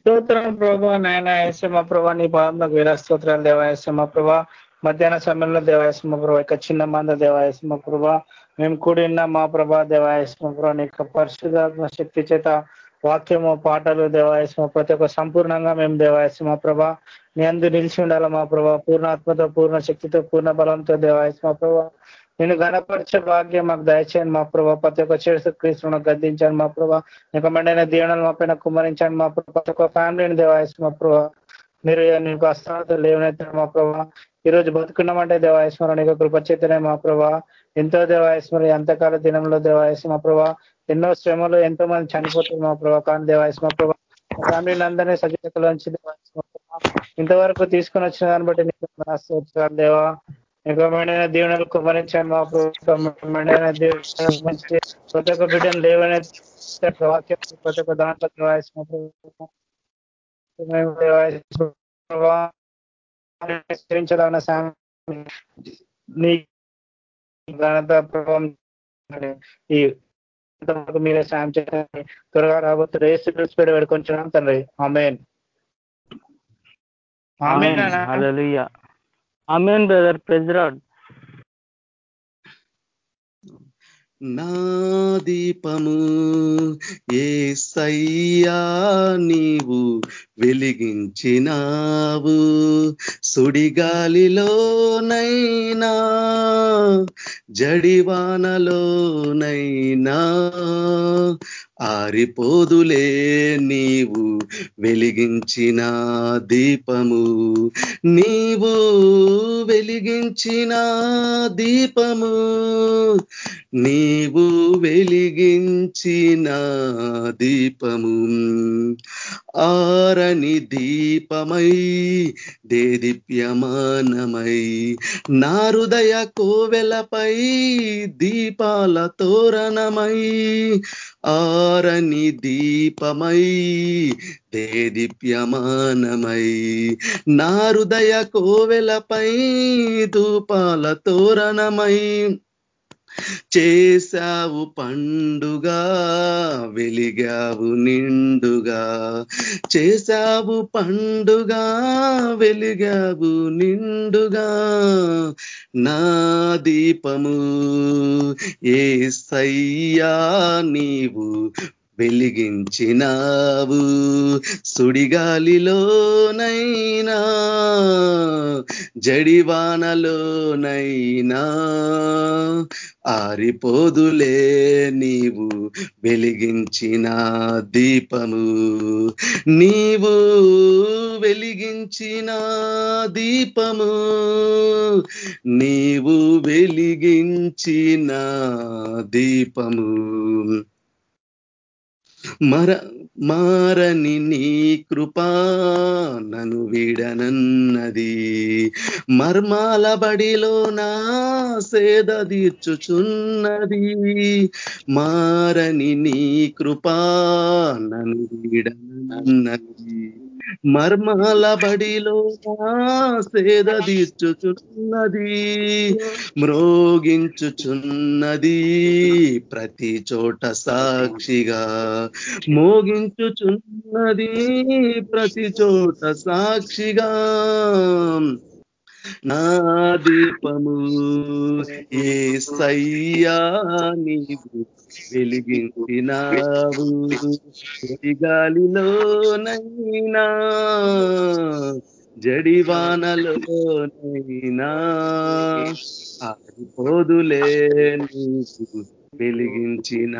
స్తోత్రం ప్రభా నాయన ఏసమ్మ ప్రభా నీ పాదంలోకి వేల స్తోత్రాలు దేవాయసమ్మ ప్రభా. మధ్యాహ్న సమయంలో దేవాయసమ్మ ప్రభా ఇక చిన్న మంద దేవాయసమ్మ ప్రభా. మేము కూడిన్న మా ప్రభా దేవాయసమ్మ ప్రభా నీ పరిశుధాత్మ శక్తి చేత వాక్యము పాటలు దేవాయసమ ప్రతి ఒక్క సంపూర్ణంగా మేము దేవాయసమ ప్రభా. నీ అందు నిలిచి ఉండాలి మా ప్రభా పూర్ణాత్మతో పూర్ణ శక్తితో పూర్ణ బలంతో దేవాయసమ ప్రభా. నేను గణపరిచే భాగ్యం మాకు దయచేయండి. మా ప్రభావ ప్రతి ఒక్క చేసు క్రీస్తును గద్దించండి. మా ప్రభావ నీకు మెండైన దీవెనలు మా పైన కుమరించండి మా ప్రతి ఒక్క ఫ్యామిలీని దేవాయసు మా ప్రభావ మీరు నీకు అస్థానత లేవనైతే మా ప్రభావ ఈ రోజు బతుకున్నామంటే దేవాయస్మరణ నీకు కృపచేతనే మా ప్రభా. ఎంతో దేవాయస్మరి ఎంతకాల దినంలో దేవాయస్ మా ప్రభా. ఎన్నో శ్రమలు ఎంతో మంది చనిపోతుంది మా ప్రభా. కానీ దేవాయస్ మా ప్రభా ఫ్యామిలీని అందరినీ సజీతలోంచి ఇంతవరకు తీసుకొని వచ్చిన దాన్ని బట్టి నీకు దేవా. నిజమైన దీవెనలు కుమరించాను మా ప్రభుత్వమైన ప్రతి ఒక్క బిడ్డను లేవనే వాక్యం ప్రతి ఒక్క దాంట్లో నీ ఘనత ప్రభావం ఈ మీరే సాయం చేయాలి త్వరగా రాబోతు రేసు పెడుకొంచున్నాం తండ్రి. Amen. Amen. Amen brother praise the Lord నా దీపము ఏ సయ్యా నీవు వెలిగించినావు. సుడిగాలిలోనైనా జడివానలోనైనా ఆరిపోదులే నీవు వెలిగించిన దీపము. నీవు వెలిగించిన దీపము. నీవు వెలిగించిన దీపము. ఆరని దీపమై దేదీప్యమానమై నారుదయ కోవెలపై దీపాల తోరణమై ఆరని దీపమై దేదీప్యమానమై నారుదయ కోవెలపై ధూపాల తోరణమై. చేశావు పండుగా వెలిగావు నిండుగా. చేశావు పండుగా వెలిగావు నిండుగా. నా దీపము ఏ సయ్యా నీవు వెలిగించినావు. సుడిగాలిలోనైనా జడివానలోనైనా ఆరిపోదులే నీవు వెలిగించిన దీపము. నీవు వెలిగించిన దీపము. నీవు వెలిగించిన దీపము. మర మారని నీ కృపా నను వీడనన్నది. మర్మాల బడిలో నా సేద తీర్చుచున్నది. మారని నీ కృపా నను వీడనన్నది. మర్మల బడిలో సేద తీర్చుచున్నది మ్రోగించుచున్నది ప్రతి చోట సాక్షిగా. మోగించుచున్నది ప్రతి చోట సాక్షిగా. నా దీపము ఏ సయ్యా నీవు వెలిగించినావు. గాలిలోనైనా జడివానలోనైనా ఆడిపోదులే నీకు వెలిగించిన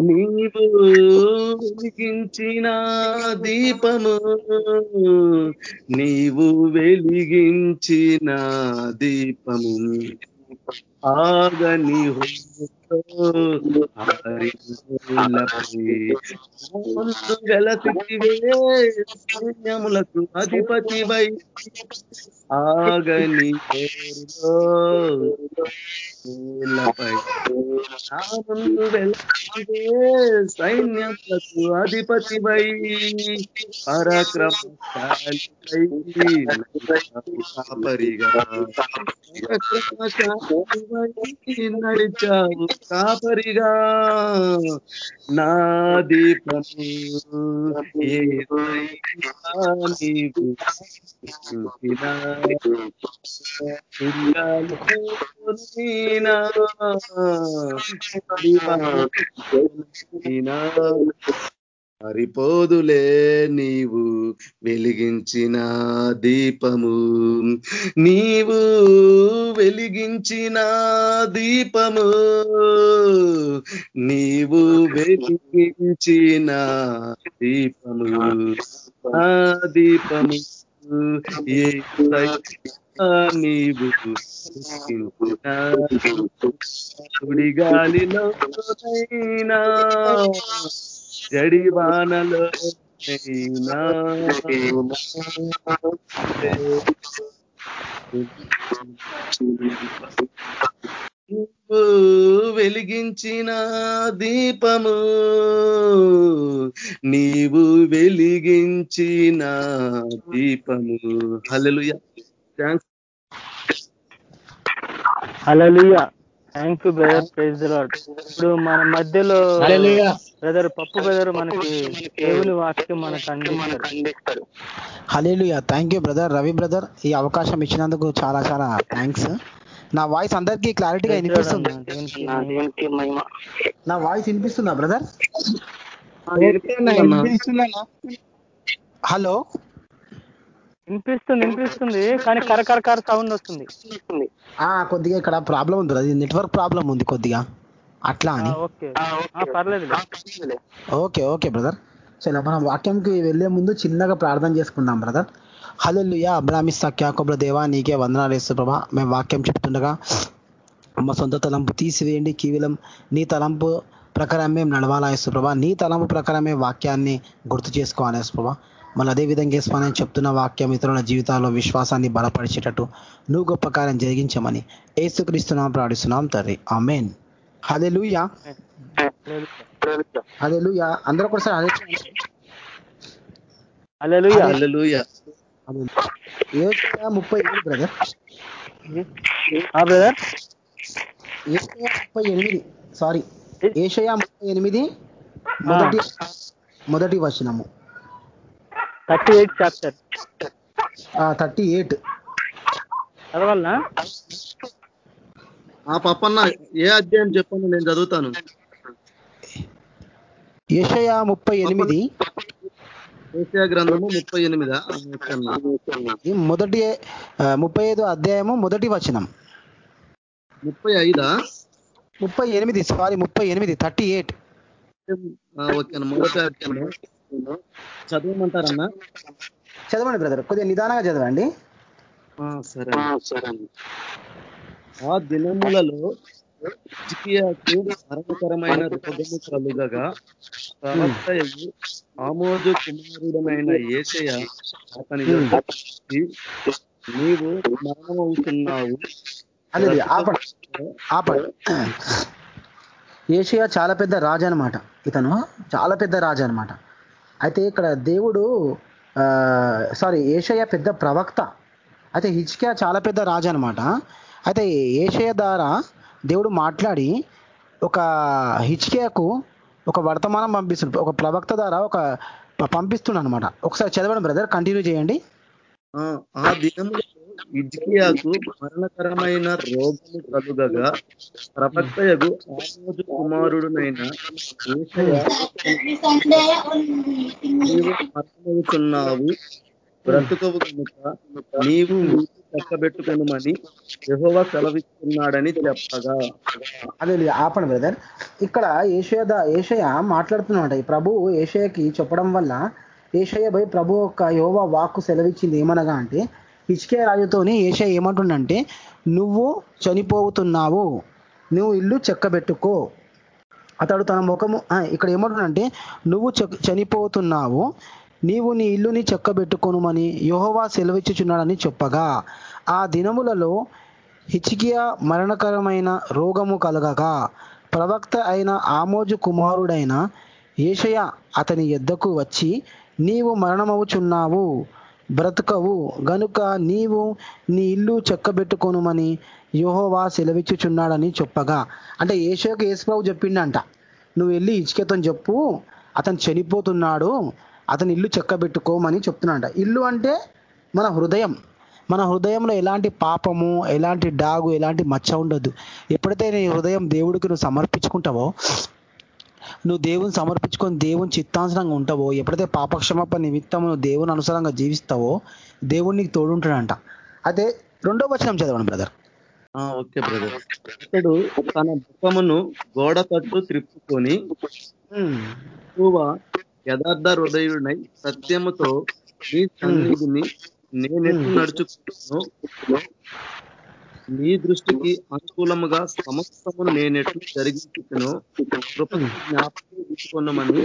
నీవు వెలిగించిన దీపము. నీవు వెలిగించిన దీపము. ఆగని సైన్యములకు అధిపతి వై ఆగని సైన్యములకు అధిపతి వై సైన్యములకు పరిగా పరాక్రమశాలివై నడిచావు కాపరిగా. నా దీపము ఏసయ్యా నీవు సరిపోదులే నీవు వెలిగించిన దీపము. నీవు వెలిగించిన దీపము. నీవు వెలిగించిన దీపము. ఆ దీపము ఏ నీవు గాలిలో జడివానలో నీవు వెలిగించిన దీపము నీవు వెలిగించిన దీపము. Hallelujah thanks hallelujah thank you brother praise Lord ఇప్పుడు మన మధ్యలో బ్రదర్ పప్పు బ్రదర్ మనకి దేవుని వాక్యం మనకు అందిస్తారు. Hallelujah thank you brother Ravi brother ఈ అవకాశం ఇచ్చినందుకు చాలా చాలా థ్యాంక్స్ నా వాయిస్ అందరికీ క్లారిటీగా వినిపిస్తుంది? నా వాయిస్ వినిపిస్తుందా బ్రదర్ హలో వినిపిస్తుంది వినిపిస్తుంది. కానీ కర కర సౌండ్ వస్తుంది. కొద్దిగా ఇక్కడ ప్రాబ్లం ఉంది అది నెట్వర్క్ ప్రాబ్లం ఉంది కొద్దిగా. అట్లా అని. ఓకే. పర్లేదు ఓకే ఓకే బ్రదర్ సరే మనం వాక్యంకి వెళ్ళే ముందు చిన్నగా ప్రార్థన చేసుకుందాం బ్రదర్ హల్లెలూయా అబ్రామి సఖ్యాకొబ్ర దేవా నీకే వందనాలు వేస్తు ప్రభా. మేము వాక్యం చెప్తుండగా మా సొంత తలంపు తీసివేయండి. కేవలం నీ తలంపు ప్రకారం మేము నడవాలా యేసు ప్రభా. నీ తలంపు ప్రకారమే వాక్యాన్ని గుర్తు చేసుకోవాలి ప్రభా. మళ్ళీ అదే విధంగా వేసుకోవాలని చెప్తున్న వాక్యం ఇతరుల జీవితాల్లో విశ్వాసాన్ని బలపరిచేటట్టు నువ్వు గొప్ప కార్యం జరిగించమని ఏసుక్రీస్తున్నాం ప్రార్థిస్తున్నాం తండ్రి. ఆమెన్. హల్లెలూయా. హల్లెలూయా. అందరూ ఒకసారి హల్లెలూయా. హల్లెలూయా. ఏషియా ముప్పై ఏడు బ్రదర్. ఆ బ్రదర్. ఏషియా ముప్పై ఎనిమిది. సారీ. ఏషియా ముప్పై ఎనిమిది. మొదటి మొదటి వచనము. Thirty eight chapter thirty eight చదవాలనా? ఆ పప్పన్న ఏ అధ్యాయం చెప్పండి నేను చదువుతాను. ఏషయా ముప్పై ఎనిమిది. ఏషియా గ్రంథము ముప్పై ఎనిమిదా? మొదటి ముప్పై ఐదు అధ్యాయము మొదటి వచనం. ముప్పై ఐదా? ముప్పై ఎనిమిది సారీ ముప్పై ఎనిమిది థర్టీ ఎయిట్ ఓకే మొదటి అధ్యాయము. చదవమంటారన్నా? చదవండి బ్రదర్ కొద్దిగా నిదానంగా చదవండి. ఆ, సరే ఆ దినములలో మరణకరమైన రోగము కలుగగా ఆమోజు కుమారుడమైన ఏషయ అతని నీవు మరణమవుతున్నావు. అది ఆపండి ఆపండి. ఏషియా చాలా పెద్ద రాజు అనమాట ఇతను చాలా పెద్ద రాజు అనమాట అయితే ఇక్కడ దేవుడు సారీ ఏషయ పెద్ద ప్రవక్త. అయితే హిచ్కియా చాలా పెద్ద రాజు అనమాట అయితే ఏషయ ద్వారా దేవుడు మాట్లాడి ఒక హిచ్కియాకు ఒక వర్తమానం పంపిస్తుంది ఒక ప్రవక్త ద్వారా ఒక పంపిస్తున్నాడు అనమాట ఒకసారి చదవండి బ్రదర్. కంటిన్యూ చేయండి. ఆ, ఆ ఇజ్కియాకు మరణకరమైన రోగము కలుగగా ప్రవక్తయగు ఆమోదు కుమారుడునైన మరణవుతున్నావు బ్రతుకవు కనుక నీవు నీకు చక్కబెట్టుకొనుమని సెలవిస్తున్నాడని చెప్పగా. అదే లే, ఆపండి బ్రదర్. ఇక్కడ ఏషయ ఏషయ మాట్లాడుతున్నాడు ఈ ప్రభు ఏషయకి చెప్పడం వల్ల ఏషయ భయ ప్రభు యొక్క యోవా వాక్కు సెలవిచ్చింది ఏమనగా అంటే హిచ్కే రాజుతోని ఏషయ ఏమంటుండంటే నువ్వు చనిపోతున్నావు. నువ్వు ఇల్లు చెక్కబెట్టుకో. అతడు తన ముఖము ఇక్కడ ఏమంటుండంటే నువ్వు చనిపోతున్నావు. నీవు నీ ఇల్లుని చెక్కబెట్టుకొనుమని యోహోవా సెలవిచ్చుచున్నాడని చెప్పగా. ఆ దినములలో హిచికియా మరణకరమైన రోగము కలగగా. ప్రవక్త అయిన ఆమోజు కుమారుడైన ఏషయ అతని ఎద్దకు వచ్చి నీవు మరణమవుచున్నావు. బ్రతకవు. గనుక నీవు నీ ఇల్లు చెక్కబెట్టుకొనుమని యోహోవా సెలవిచ్చుచున్నాడని చెప్పగా. అంటే ఏషోకి యేసుప్రభు చెప్పిండంట. నువ్వు వెళ్ళి ఇచ్చుకేతో చెప్పు. అతను చనిపోతున్నాడు. అతని ఇల్లు చెక్కబెట్టుకోమని చెప్తున్నాడంట. ఇల్లు అంటే మన హృదయం. మన హృదయంలో ఎలాంటి పాపము ఎలాంటి డాగు ఎలాంటి మచ్చ ఉండదు. ఎప్పుడైతే నీ హృదయం దేవుడికి నువ్వు సమర్పించుకుంటావో నువ్వు దేవుని సమర్పించుకొని దేవుని చిత్తానుసరంగా ఉంటావో ఎప్పుడైతే పాపక్షమాపణ నిమిత్తం నువ్వు దేవుని అనుసారంగా జీవిస్తావో దేవుడు నీకు తోడుంటాడంట. అదే రెండో వచనం చదవండి బ్రదర్. Okay brother. అతడు తన ముఖమును గోడ తట్టు త్రిప్పుకొని యథార్థ హృదయుడై సత్యముతో నీ సన్నిధిని నడుచుకుంటున్నాను. నీ దృష్టికి అనుకూలముగా సమస్తమును నేనెట్లు జరిగించుకును కృపను జ్ఞాపకం తీసుకున్నామని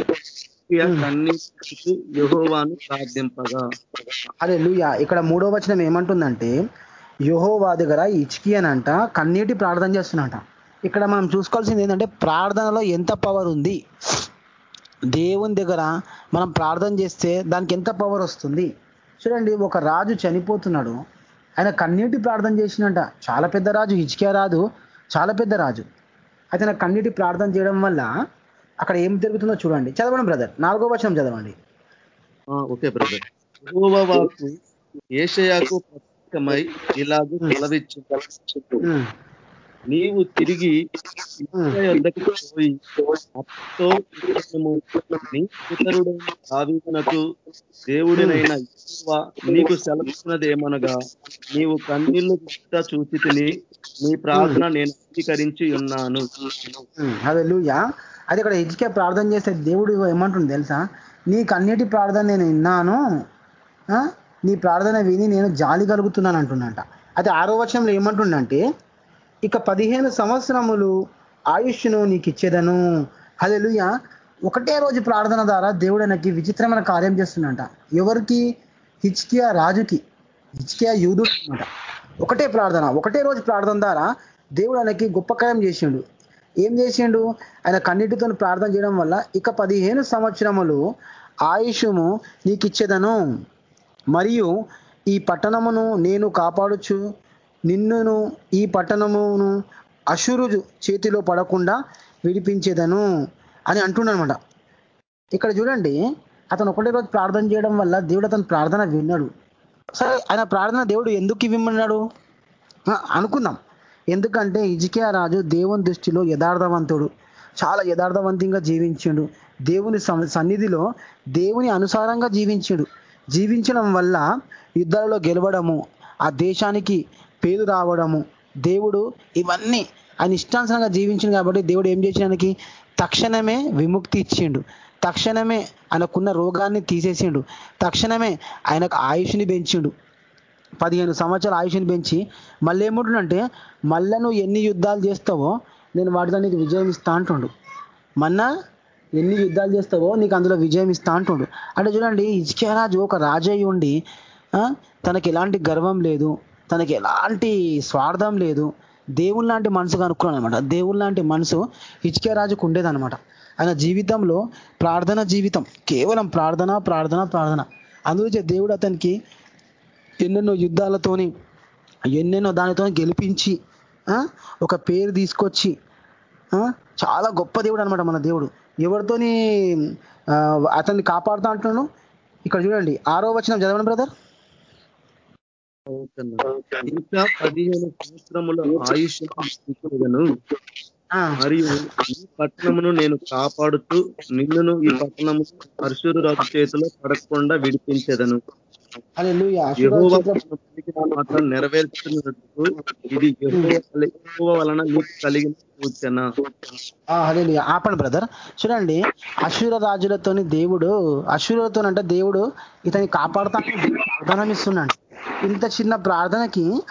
కన్నీటి యహోవాను ప్రార్థింపగా. అదే లూయా ఇక్కడ మూడో వచనం ఏమంటుందంటే యహోవా దగ్గర ఇచ్కియనంట కన్నీటి ప్రార్థన చేస్తున్నట. ఇక్కడ మనం చూసుకోవాల్సింది ఏంటంటే ప్రార్థనలో ఎంత పవర్ ఉంది? దేవుని దగ్గర మనం ప్రార్థన చేస్తే దానికి ఎంత పవర్ వస్తుంది? చూడండి ఒక రాజు చనిపోతున్నాడు. ఆయన కన్నీటి ప్రార్థన చేసినట్ట చాలా పెద్ద రాజు హిచ్కియా రాజు చాలా పెద్ద రాజు. అయితే ఆయన కన్నీటి ప్రార్థన చేయడం వల్ల అక్కడ ఏం జరుగుతుందో చూడండి. చదవండి బ్రదర్. నాలుగో వచనం చదవండి. Okay brother. ఏషయాకు ప్రత్యేకమై ఇలాగూ నీవు తిరిగి పోయి అప్పతో ఇతరము నీ పితరుడైన దావీదునకు దేవుడినైన నీకు సెలవున్నదేమనగా నీవు కన్నీళ్ళు విడుట చూసి తిని నీ ప్రార్థన నేను అంగీకరించి ఉన్నాను. హల్లెలూయా. అది ఇక్కడ హిజ్కియా ప్రార్థన చేస్తే దేవుడు ఏమంటుంది తెలుసా? నీ కన్నీటి ప్రార్థన నేను విన్నాను ఆ? నీ ప్రార్థన విని నేను జాలి కలుగుతున్నాను అంటున్నట అయితే ఆరో వచనంలో ఏమంటుండంటే ఇక పదిహేను సంవత్సరములు ఆయుష్ను నీకు ఇచ్చేదను హలెలుయ ఒకటే రోజు ప్రార్థన ద్వారా దేవుడు ఆయనకి విచిత్రమైన కార్యం చేస్తున్నట ఎవరికి? హిచ్కియా రాజుకి. హిచ్కియా యూదుడు అనమాట ఒకటే ప్రార్థన ఒకటే రోజు ప్రార్థన ద్వారా దేవుడు ఆయనకి గొప్ప కార్యం చేసిండు. ఏం చేసిండు? ఆయన కన్నిటితో ప్రార్థన చేయడం వల్ల ఇక పదిహేను సంవత్సరములు ఆయుషము నీకు ఇచ్చేదను మరియు ఈ పట్టణమును నేను కాపాడుచు నిన్నును ఈ పట్టణమును అశురు చేతిలో పడకుండా విడిపించేదను అని అంటున్నానమాట ఇక్కడ చూడండి అతను ఒకటే రోజు ప్రార్థన చేయడం వల్ల దేవుడు అతను ప్రార్థన విన్నాడు. సరే ఆయన ప్రార్థన దేవుడు ఎందుకు విమ్మన్నాడు అనుకుందాం. ఎందుకంటే ఇజికే రాజు దేవుని దృష్టిలో యథార్థవంతుడు. చాలా యథార్థవంతంగా జీవించాడు. దేవుని సం- సన్నిధిలో దేవుని అనుసారంగా జీవించాడు. జీవించడం వల్ల యుద్ధాలలో గెలవడము ఆ దేశానికి పేరు రావడము. దేవుడు ఇవన్నీ ఆయన ఇష్టానుసరంగా జీవించింది కాబట్టి దేవుడు ఏం చేసినానికి తక్షణమే విముక్తి ఇచ్చిండు. తక్షణమే ఆయనకున్న రోగాన్ని తీసేసిండు. తక్షణమే ఆయనకు ఆయుష్ని పెంచిండు. పదిహేను సంవత్సరాల ఆయుష్ని పెంచి మళ్ళీ ఏముంటుందంటే మళ్ళా నువ్వు ఎన్ని యుద్ధాలు చేస్తావో నేను వాటితో నీకు విజయం ఇస్తా అంటుండు. మన్నా ఎన్ని యుద్ధాలు చేస్తావో నీకు అందులో విజయం ఇస్తా అంటుండు. అంటే చూడండి ఇజ్కే రాజు ఒక రాజయ్య ఉండి తనకి ఎలాంటి గర్వం లేదు. తనకి ఎలాంటి స్వార్థం లేదు. దేవుని లాంటి మనసు కనుక్కున్నాను అనమాట దేవుని లాంటి మనసు హిచ్కే రాజుకు ఉండేదనమాట ఆయన జీవితంలో ప్రార్థన జీవితం కేవలం ప్రార్థన ప్రార్థన ప్రార్థన. అందుకే దేవుడు అతనికి ఎన్నెన్నో యుద్ధాలతోని ఎన్నెన్నో దానితో గెలిపించి ఒక పేరు తీసుకొచ్చి చాలా గొప్ప దేవుడు అనమాట మన దేవుడు. ఎవరితోని అతన్ని కాపాడుతా అంటున్నాను? ఇక్కడ చూడండి ఆరో వచనం చదవండి బ్రదర్. ఇంకా పదిహేను సంవత్సరముల ఆయుష్ మరియు ఈ పట్టణమును నేను కాపాడుతూ నిన్నును ఈ పట్టణము పరశురు రాజు చేతిలో పడకుండా విడిపించేదను. మాట నెరవేర్చున్నట్టు ఇది యెహోవా వలన నీకు కలిగిన ఆపండి బ్రదర్. చూడండి అశూర రాజులతోని దేవుడు అశూరులతో అంటే దేవుడు ఇతని కాపాడుతానికి ప్రార్థన ఇస్తున్నాడు ఇంత చిన్న ప్రార్థనకి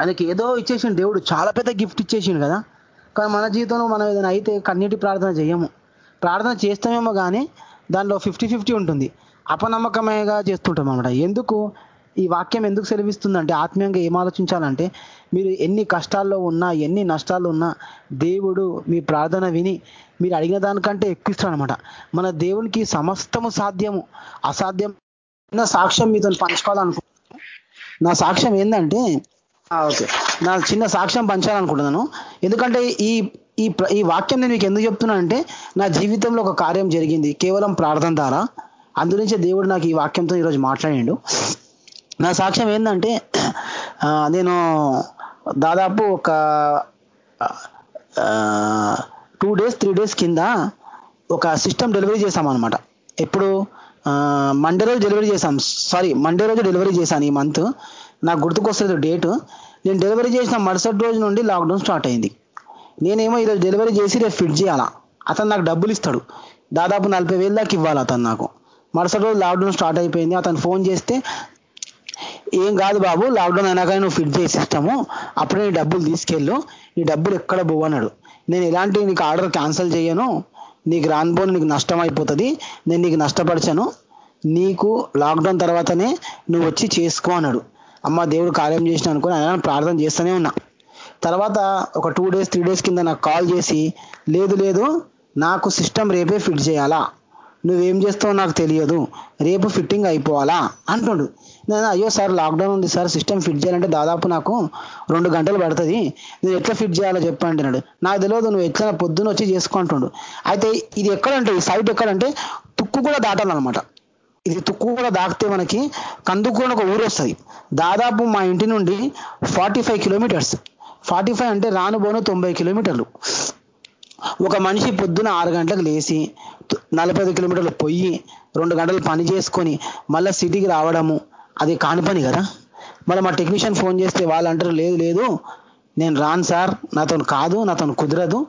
ఆయనకి ఏదో ఇచ్చేసిండు దేవుడు. చాలా పెద్ద గిఫ్ట్ ఇచ్చేసిండు కదా. కానీ మన జీవితంలో మనం ఏదైనా అయితే కన్నీటి ప్రార్థన చేయము. ప్రార్థన చేస్తామేమో కానీ దానిలో ఫిఫ్టీ ఫిఫ్టీ ఉంటుంది. అపనమ్మకమేగా చేస్తుంటాం అన్నమాట. ఎందుకు? ఈ వాక్యం ఎందుకు సెలవిస్తుందంటే ఆత్మీయంగా ఏం ఆలోచించాలంటే మీరు ఎన్ని కష్టాల్లో ఉన్నా ఎన్ని నష్టాలు ఉన్నా దేవుడు మీ ప్రార్థన విని మీరు అడిగిన దానికంటే ఎక్కువ అనమాట మన దేవునికి సమస్తము సాధ్యము అసాధ్యం నా సాక్ష్యం మీతో పంచుకోవాలనుకుంటున్నాను. నా సాక్ష్యం ఏంటంటే ఓకే. నా చిన్న సాక్ష్యం పంచాలనుకుంటున్నాను. ఎందుకంటే ఈ ఈ ఈ వాక్యం నేను మీకు ఎందుకు చెప్తున్నానంటే నా జీవితంలో ఒక కార్యం జరిగింది. కేవలం ప్రార్థన ద్వారా. అందునుంచే దేవుడు నాకు ఈ వాక్యంతో ఈరోజు మాట్లాడిండు. నా సాక్ష్యం ఏంటంటే నేను దాదాపు ఒక టూ డేస్ త్రీ డేస్ కింద ఒక సిస్టమ్ డెలివరీ చేశాం ఎప్పుడు? మండే రోజు డెలివరీ చేశాం. సారీ మండే రోజు డెలివరీ చేశాను ఈ మంత్ నాకు గుర్తుకొస్తుంది డేట్ నేను డెలివరీ చేసిన మరుసటి రోజు నుండి లాక్డౌన్ స్టార్ట్ అయింది. నేనేమో ఈరోజు డెలివరీ చేసి రేపు ఫిట్ చేయాలా? అతను నాకు డబ్బులు ఇస్తాడు. దాదాపు నలభై వేలు దాకా ఇవ్వాలి అతను నాకు. మరుసటి రోజు లాక్డౌన్ స్టార్ట్ అయిపోయింది. అతను ఫోన్ చేస్తే ఏం కాదు బాబు లాక్డౌన్ అయినాక నువ్వు ఫిట్ చేసి ఇస్తాము అప్పుడే నీ డబ్బులు తీసుకెళ్ళు. నీ డబ్బులు ఎక్కడ పోవు అన్నాడు. నేను ఎలాంటి నీకు ఆర్డర్ క్యాన్సిల్ చేయను. నీకు రానిపోను నీకు నష్టం అయిపోతుంది. నేను నీకు నష్టపరిచాను. నీకు లాక్డౌన్ తర్వాతనే నువ్వు వచ్చి చేసుకో అన్నాడు. అమ్మ దేవుడు కార్యం చేసిన అనుకుని ఆయన ప్రార్థన చేస్తూనే ఉన్నా. తర్వాత ఒక టూ డేస్ త్రీ డేస్ కింద నాకు కాల్ చేసి లేదు లేదు నాకు సిస్టమ్ రేపే ఫిట్ చేయాలా? నువ్వేం చేస్తావో నాకు తెలియదు. రేపు ఫిట్టింగ్ అయిపోవాలా? అంటుండు నేను అయ్యో సార్ లాక్డౌన్ ఉంది సార్ సిస్టమ్ ఫిట్ చేయాలంటే దాదాపు నాకు రెండు గంటలు పడుతుంది. నేను ఎట్లా ఫిట్ చేయాలో చెప్పండి అన్నాడు నాకు తెలియదు నువ్వు ఎట్లా పొద్దున వచ్చి చేసుకుంటుండు. అయితే ఇది ఎక్కడంటే ఈ సైట్ ఎక్కడంటే తుక్కు కూడా దాటాలన్నమాట. ఇది తుక్కు కూడా దాటితే మనకి కందుకు ఒక ఊరు వస్తుంది. దాదాపు మా ఇంటి నుండి forty five kilometres forty five అంటే రానుబోను తొంభై కిలోమీటర్లు ఒక మనిషి పొద్దున ఆరు గంటలకు లేచి నలభై ఐదు కిలోమీటర్లు పొయ్యి రెండు గంటలు పని చేసుకొని మళ్ళీ సిటీకి రావడము అది కాని పని కదా. మళ్ళీ మా టెక్నీషియన్ ఫోన్ చేస్తే వాళ్ళు అంటారు లేదు లేదు నేను రాను సార్ నాతో కాదు నాతో కుదరదు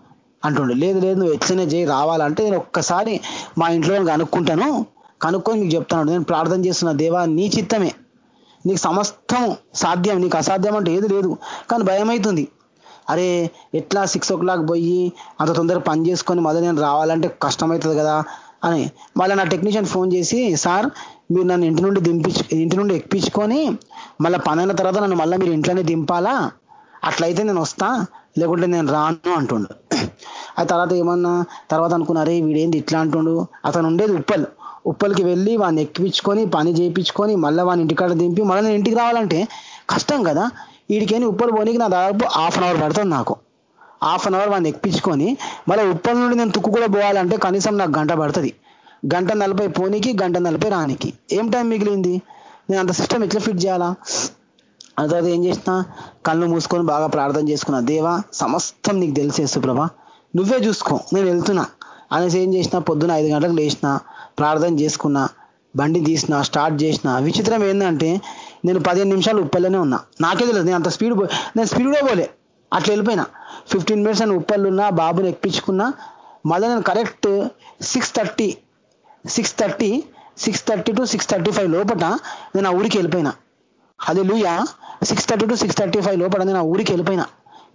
అంటుండు. లేదు లేదు నువ్వు ఎట్లనే చేయి రావాలంటే నేను ఒక్కసారి మా ఇంట్లో కనుక్కుంటాను. కనుక్కొని మీకు చెప్తాను నేను ప్రార్థన చేస్తున్న దేవా నీ చిత్తమే. నీకు సమస్తం సాధ్యం నీకు అసాధ్యం అంటే ఏది లేదు. కానీ భయం అవుతుంది అరే ఎట్లా సిక్స్ ఓ క్లాక్ పోయి అంత తొందరగా పని చేసుకొని మళ్ళీ నేను రావాలంటే కష్టమవుతుంది కదా అని మళ్ళీ నా టెక్నీషియన్ ఫోన్ చేసి సార్ మీరు నన్ను ఇంటి నుండి దింపించు ఇంటి నుండి ఎక్కించుకొని మళ్ళీ పని అయిన తర్వాత నన్ను మళ్ళీ మీరు ఇంట్లోనే దింపాలా? అట్లయితే నేను వస్తా లేకుంటే నేను రాను అంటుండు. ఆ తర్వాత ఏమన్నా తర్వాత అనుకున్నారే వీడేంది ఇట్లా అంటుండు? అతను ఉండేది ఉప్పల్. ఉప్పల్కి వెళ్ళి వాడిని ఎక్కిపించుకొని పని చేయించుకొని మళ్ళీ వాని ఇంటికాడ దింపి మళ్ళీ నేను ఇంటికి రావాలంటే కష్టం కదా. వీడికేని ఉప్పల్ పోనీకి నా దాదాపు హాఫ్ అన్ అవర్ పడుతుంది నాకు. హాఫ్ అన్ అవర్ వాడిని ఎక్కించుకొని మళ్ళీ ఉప్పల్ నుండి నేను తుక్కు కూడా పోవాలంటే కనీసం నాకు గంట పడుతుంది. గంట నలభై పోనీకి గంట నలభై రానికి. ఏం టైం మిగిలింది? నేను అంత సిస్టమ్ ఎట్లా ఫిట్ చేయాలా? ఆ తర్వాత ఏం చేసిన? కళ్ళు మూసుకొని బాగా ప్రార్థన చేసుకున్నా. దేవా సమస్తం నీకు తెలిసేసు ప్రభా నువ్వే చూసుకో నేను వెళ్తున్నా. అనేసి ఏం చేసిన? పొద్దున ఐదు గంటలకు లేచిన ప్రార్థన చేసుకున్నా బండి తీసిన స్టార్ట్ చేసిన. విచిత్రం ఏంటంటే నేను పదిహేను నిమిషాలు ఉప్పల్లోనే ఉన్నా. నాకే తెలియదు నేను అంత స్పీడ్ పో నేను స్పీడ్గా పోలే. అట్లా వెళ్ళిపోయినా. ఫిఫ్టీన్ మినిట్స్ నేను ఉప్పల్లున్నా బాబుని ఎక్కించుకున్నా. మళ్ళీ నేను correct six thirty six thirty six thirty two six thirty five లోపట నేను ఆ ఊరికి వెళ్ళిపోయినా. అది లూయా six thirty two six thirty five లోపల నేను ఆ ఊరికి వెళ్ళిపోయినా.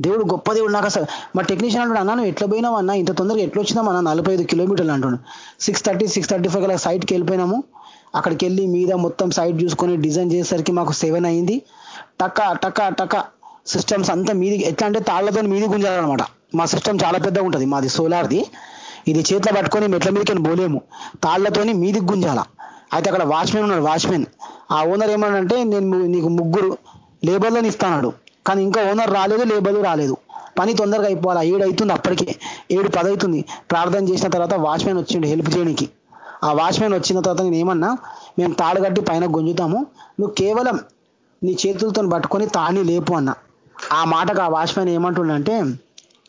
దేవుడు గొప్ప దేవుడు నాకు అసలు మా టెక్నీషియన్ అంటాడు అన్నా నువ్వు ఎట్లా పోయినావు అన్న? ఇంత తొందరగా ఎట్లా వచ్చినాం అన్న? నలభై ఐదు కిలోమీటర్లు అంటాడు six thirty six thirty five అలా సైట్కి వెళ్ళిపోయినాము. అక్కడికి వెళ్ళి మీద మొత్తం సైట్ చూసుకొని డిజైన్ చేసేసరికి మాకు సెవెన్ అయింది. టక టక టక. సిస్టమ్స్ అంతా మీది ఎట్లా అంటే తాళ్ళతో మీది గుంజాలన్నమాట. మా సిస్టమ్ చాలా పెద్దగా ఉంటుంది మాది సోలార్ది ఇది చేతిలో పట్టుకొని మెట్ల మీదకి పోలేము. తాళ్ళతోని మీదికి గుంజాల? అయితే అక్కడ వాచ్మెన్ ఉన్నాడు వాచ్మెన్ ఆ ఓనర్ ఏమన్నాడంటే నేను నీకు ముగ్గురు లేబర్లను ఇస్తాడు కానీ ఇంకా ఓనర్ రాలేదు లేబర్లు రాలేదు. పని తొందరగా అయిపోవాలి? ఏడు అవుతుంది అప్పటికే. ఏడు పది అవుతుంది ప్రార్థన చేసిన తర్వాత వాచ్మెన్ వచ్చిండు హెల్ప్ చేయడానికి. ఆ వాచ్మెన్ వచ్చిన తర్వాత నేను ఏమన్నా మేము తాడు కట్టి పైన గుంజుతాము. నువ్వు కేవలం నీ చేతులతో పట్టుకొని తాడిని లేపు అన్న. ఆ మాటకు ఆ వాచ్మెన్ ఏమంటుండంటే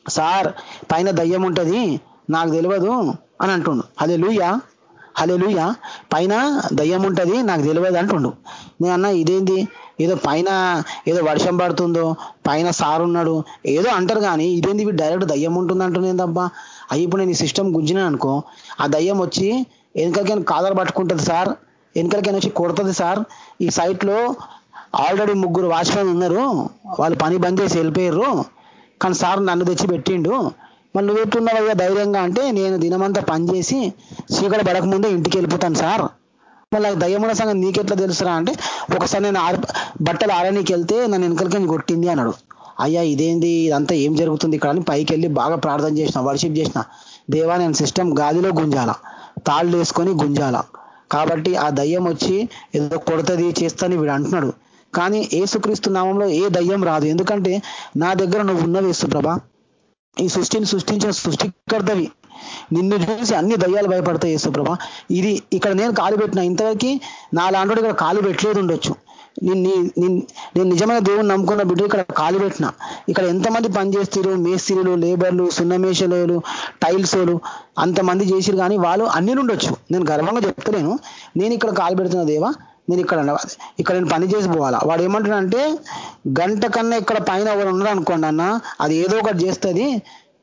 సార్ పైన దయ్యం ఉంటుంది. నాకు తెలియదు అని అంటుండు. అదే లూయా హలే లూయా పైన దయ్యం ఉంటుంది నాకు తెలియదు అంటుండు. నేను అన్న ఇదేంది? ఏదో పైన ఏదో వర్షం పడుతుందో పైన సార్ ఉన్నాడు ఏదో అంటారు కానీ ఇదేంది వీడు డైరెక్ట్ దయ్యం ఉంటుంది అంటుందేందబ్బా అయ్యి ఇప్పుడు నేను ఈ సిస్టమ్ గుంజినాను అనుకో ఆ దయ్యం వచ్చి వెనకలకైనా కాదలు పట్టుకుంటుంది సార్ వెనకలకైనా వచ్చి కొడుతుంది సార్ ఈ సైట్లో ఆల్రెడీ ముగ్గురు వాచ్మెన్ ఉన్నారు వాళ్ళు పని బంద్ చేసి వెళ్ళిపోయారు కానీ సార్ నన్ను తెచ్చి పెట్టిండు. మళ్ళీ నువ్వు ధైర్యంగా అంటే నేను దినమంతా పని చేసి చీకటి పడకముందే ఇంటికి వెళ్ళిపోతాను సార్ మళ్ళీ దయ్యముల సంగతి నీకెట్లా తెలుసురా అంటే ఒకసారి నేను ఆర బట్టలు ఆరనీకి వెళ్తే నన్ను వెనకలకి కొట్టింది అన్నాడు. అయ్యా ఇదేంది? ఇదంతా ఏం జరుగుతుంది ఇక్కడ అని పైకి వెళ్ళి బాగా ప్రార్థన చేసిన వర్షిప్ చేసిన. దేవా నేను సిస్టమ్ గాలిలో గుంజాల తాళ్ళు వేసుకొని గుంజాల. కాబట్టి ఆ దయ్యం వచ్చి ఏదో కొడుతుంది చేస్తని వీడు అంటున్నాడు. కానీ ఏసుక్రీస్తు నామంలో ఏ దయ్యం రాదు. ఎందుకంటే నా దగ్గర నువ్వు ఉన్నవి యేసు ప్రభా. ఈ సృష్టిని సృష్టించిన సృష్టికర్తవి. నిన్ను చూసి అన్ని దయ్యాలు భయపడతాయి యేసుప్రభ. ఇది ఇక్కడ నేను కాలు పెట్టిన ఇంతవరకు నా లాంటి ఇక్కడ కాలు పెట్టలేదు ఉండొచ్చు. నేను నేను నిజమైన దేవుని నమ్ముకున్న బిడ్డ ఇక్కడ కాలు పెట్టిన. ఇక్కడ ఎంతమంది పని చేస్తారు? మేస్త్రీలు లేబర్లు సున్నమేషలు టైల్సోలు అంతమంది చేసిరు కానీ వాళ్ళు అన్ని ఉండొచ్చు నేను గర్వంగా చెప్తలేను. నేను ఇక్కడ కాలు పెడుతున్న దేవా నేను ఇక్కడ ఇక్కడ నేను పని చేసి పోవాలా? వాడు ఏమంటాడంటే గంట కన్నా ఇక్కడ పైన ఎవరు ఉన్నారు అనుకోండి అన్న అది ఏదో ఒకటి చేస్తుంది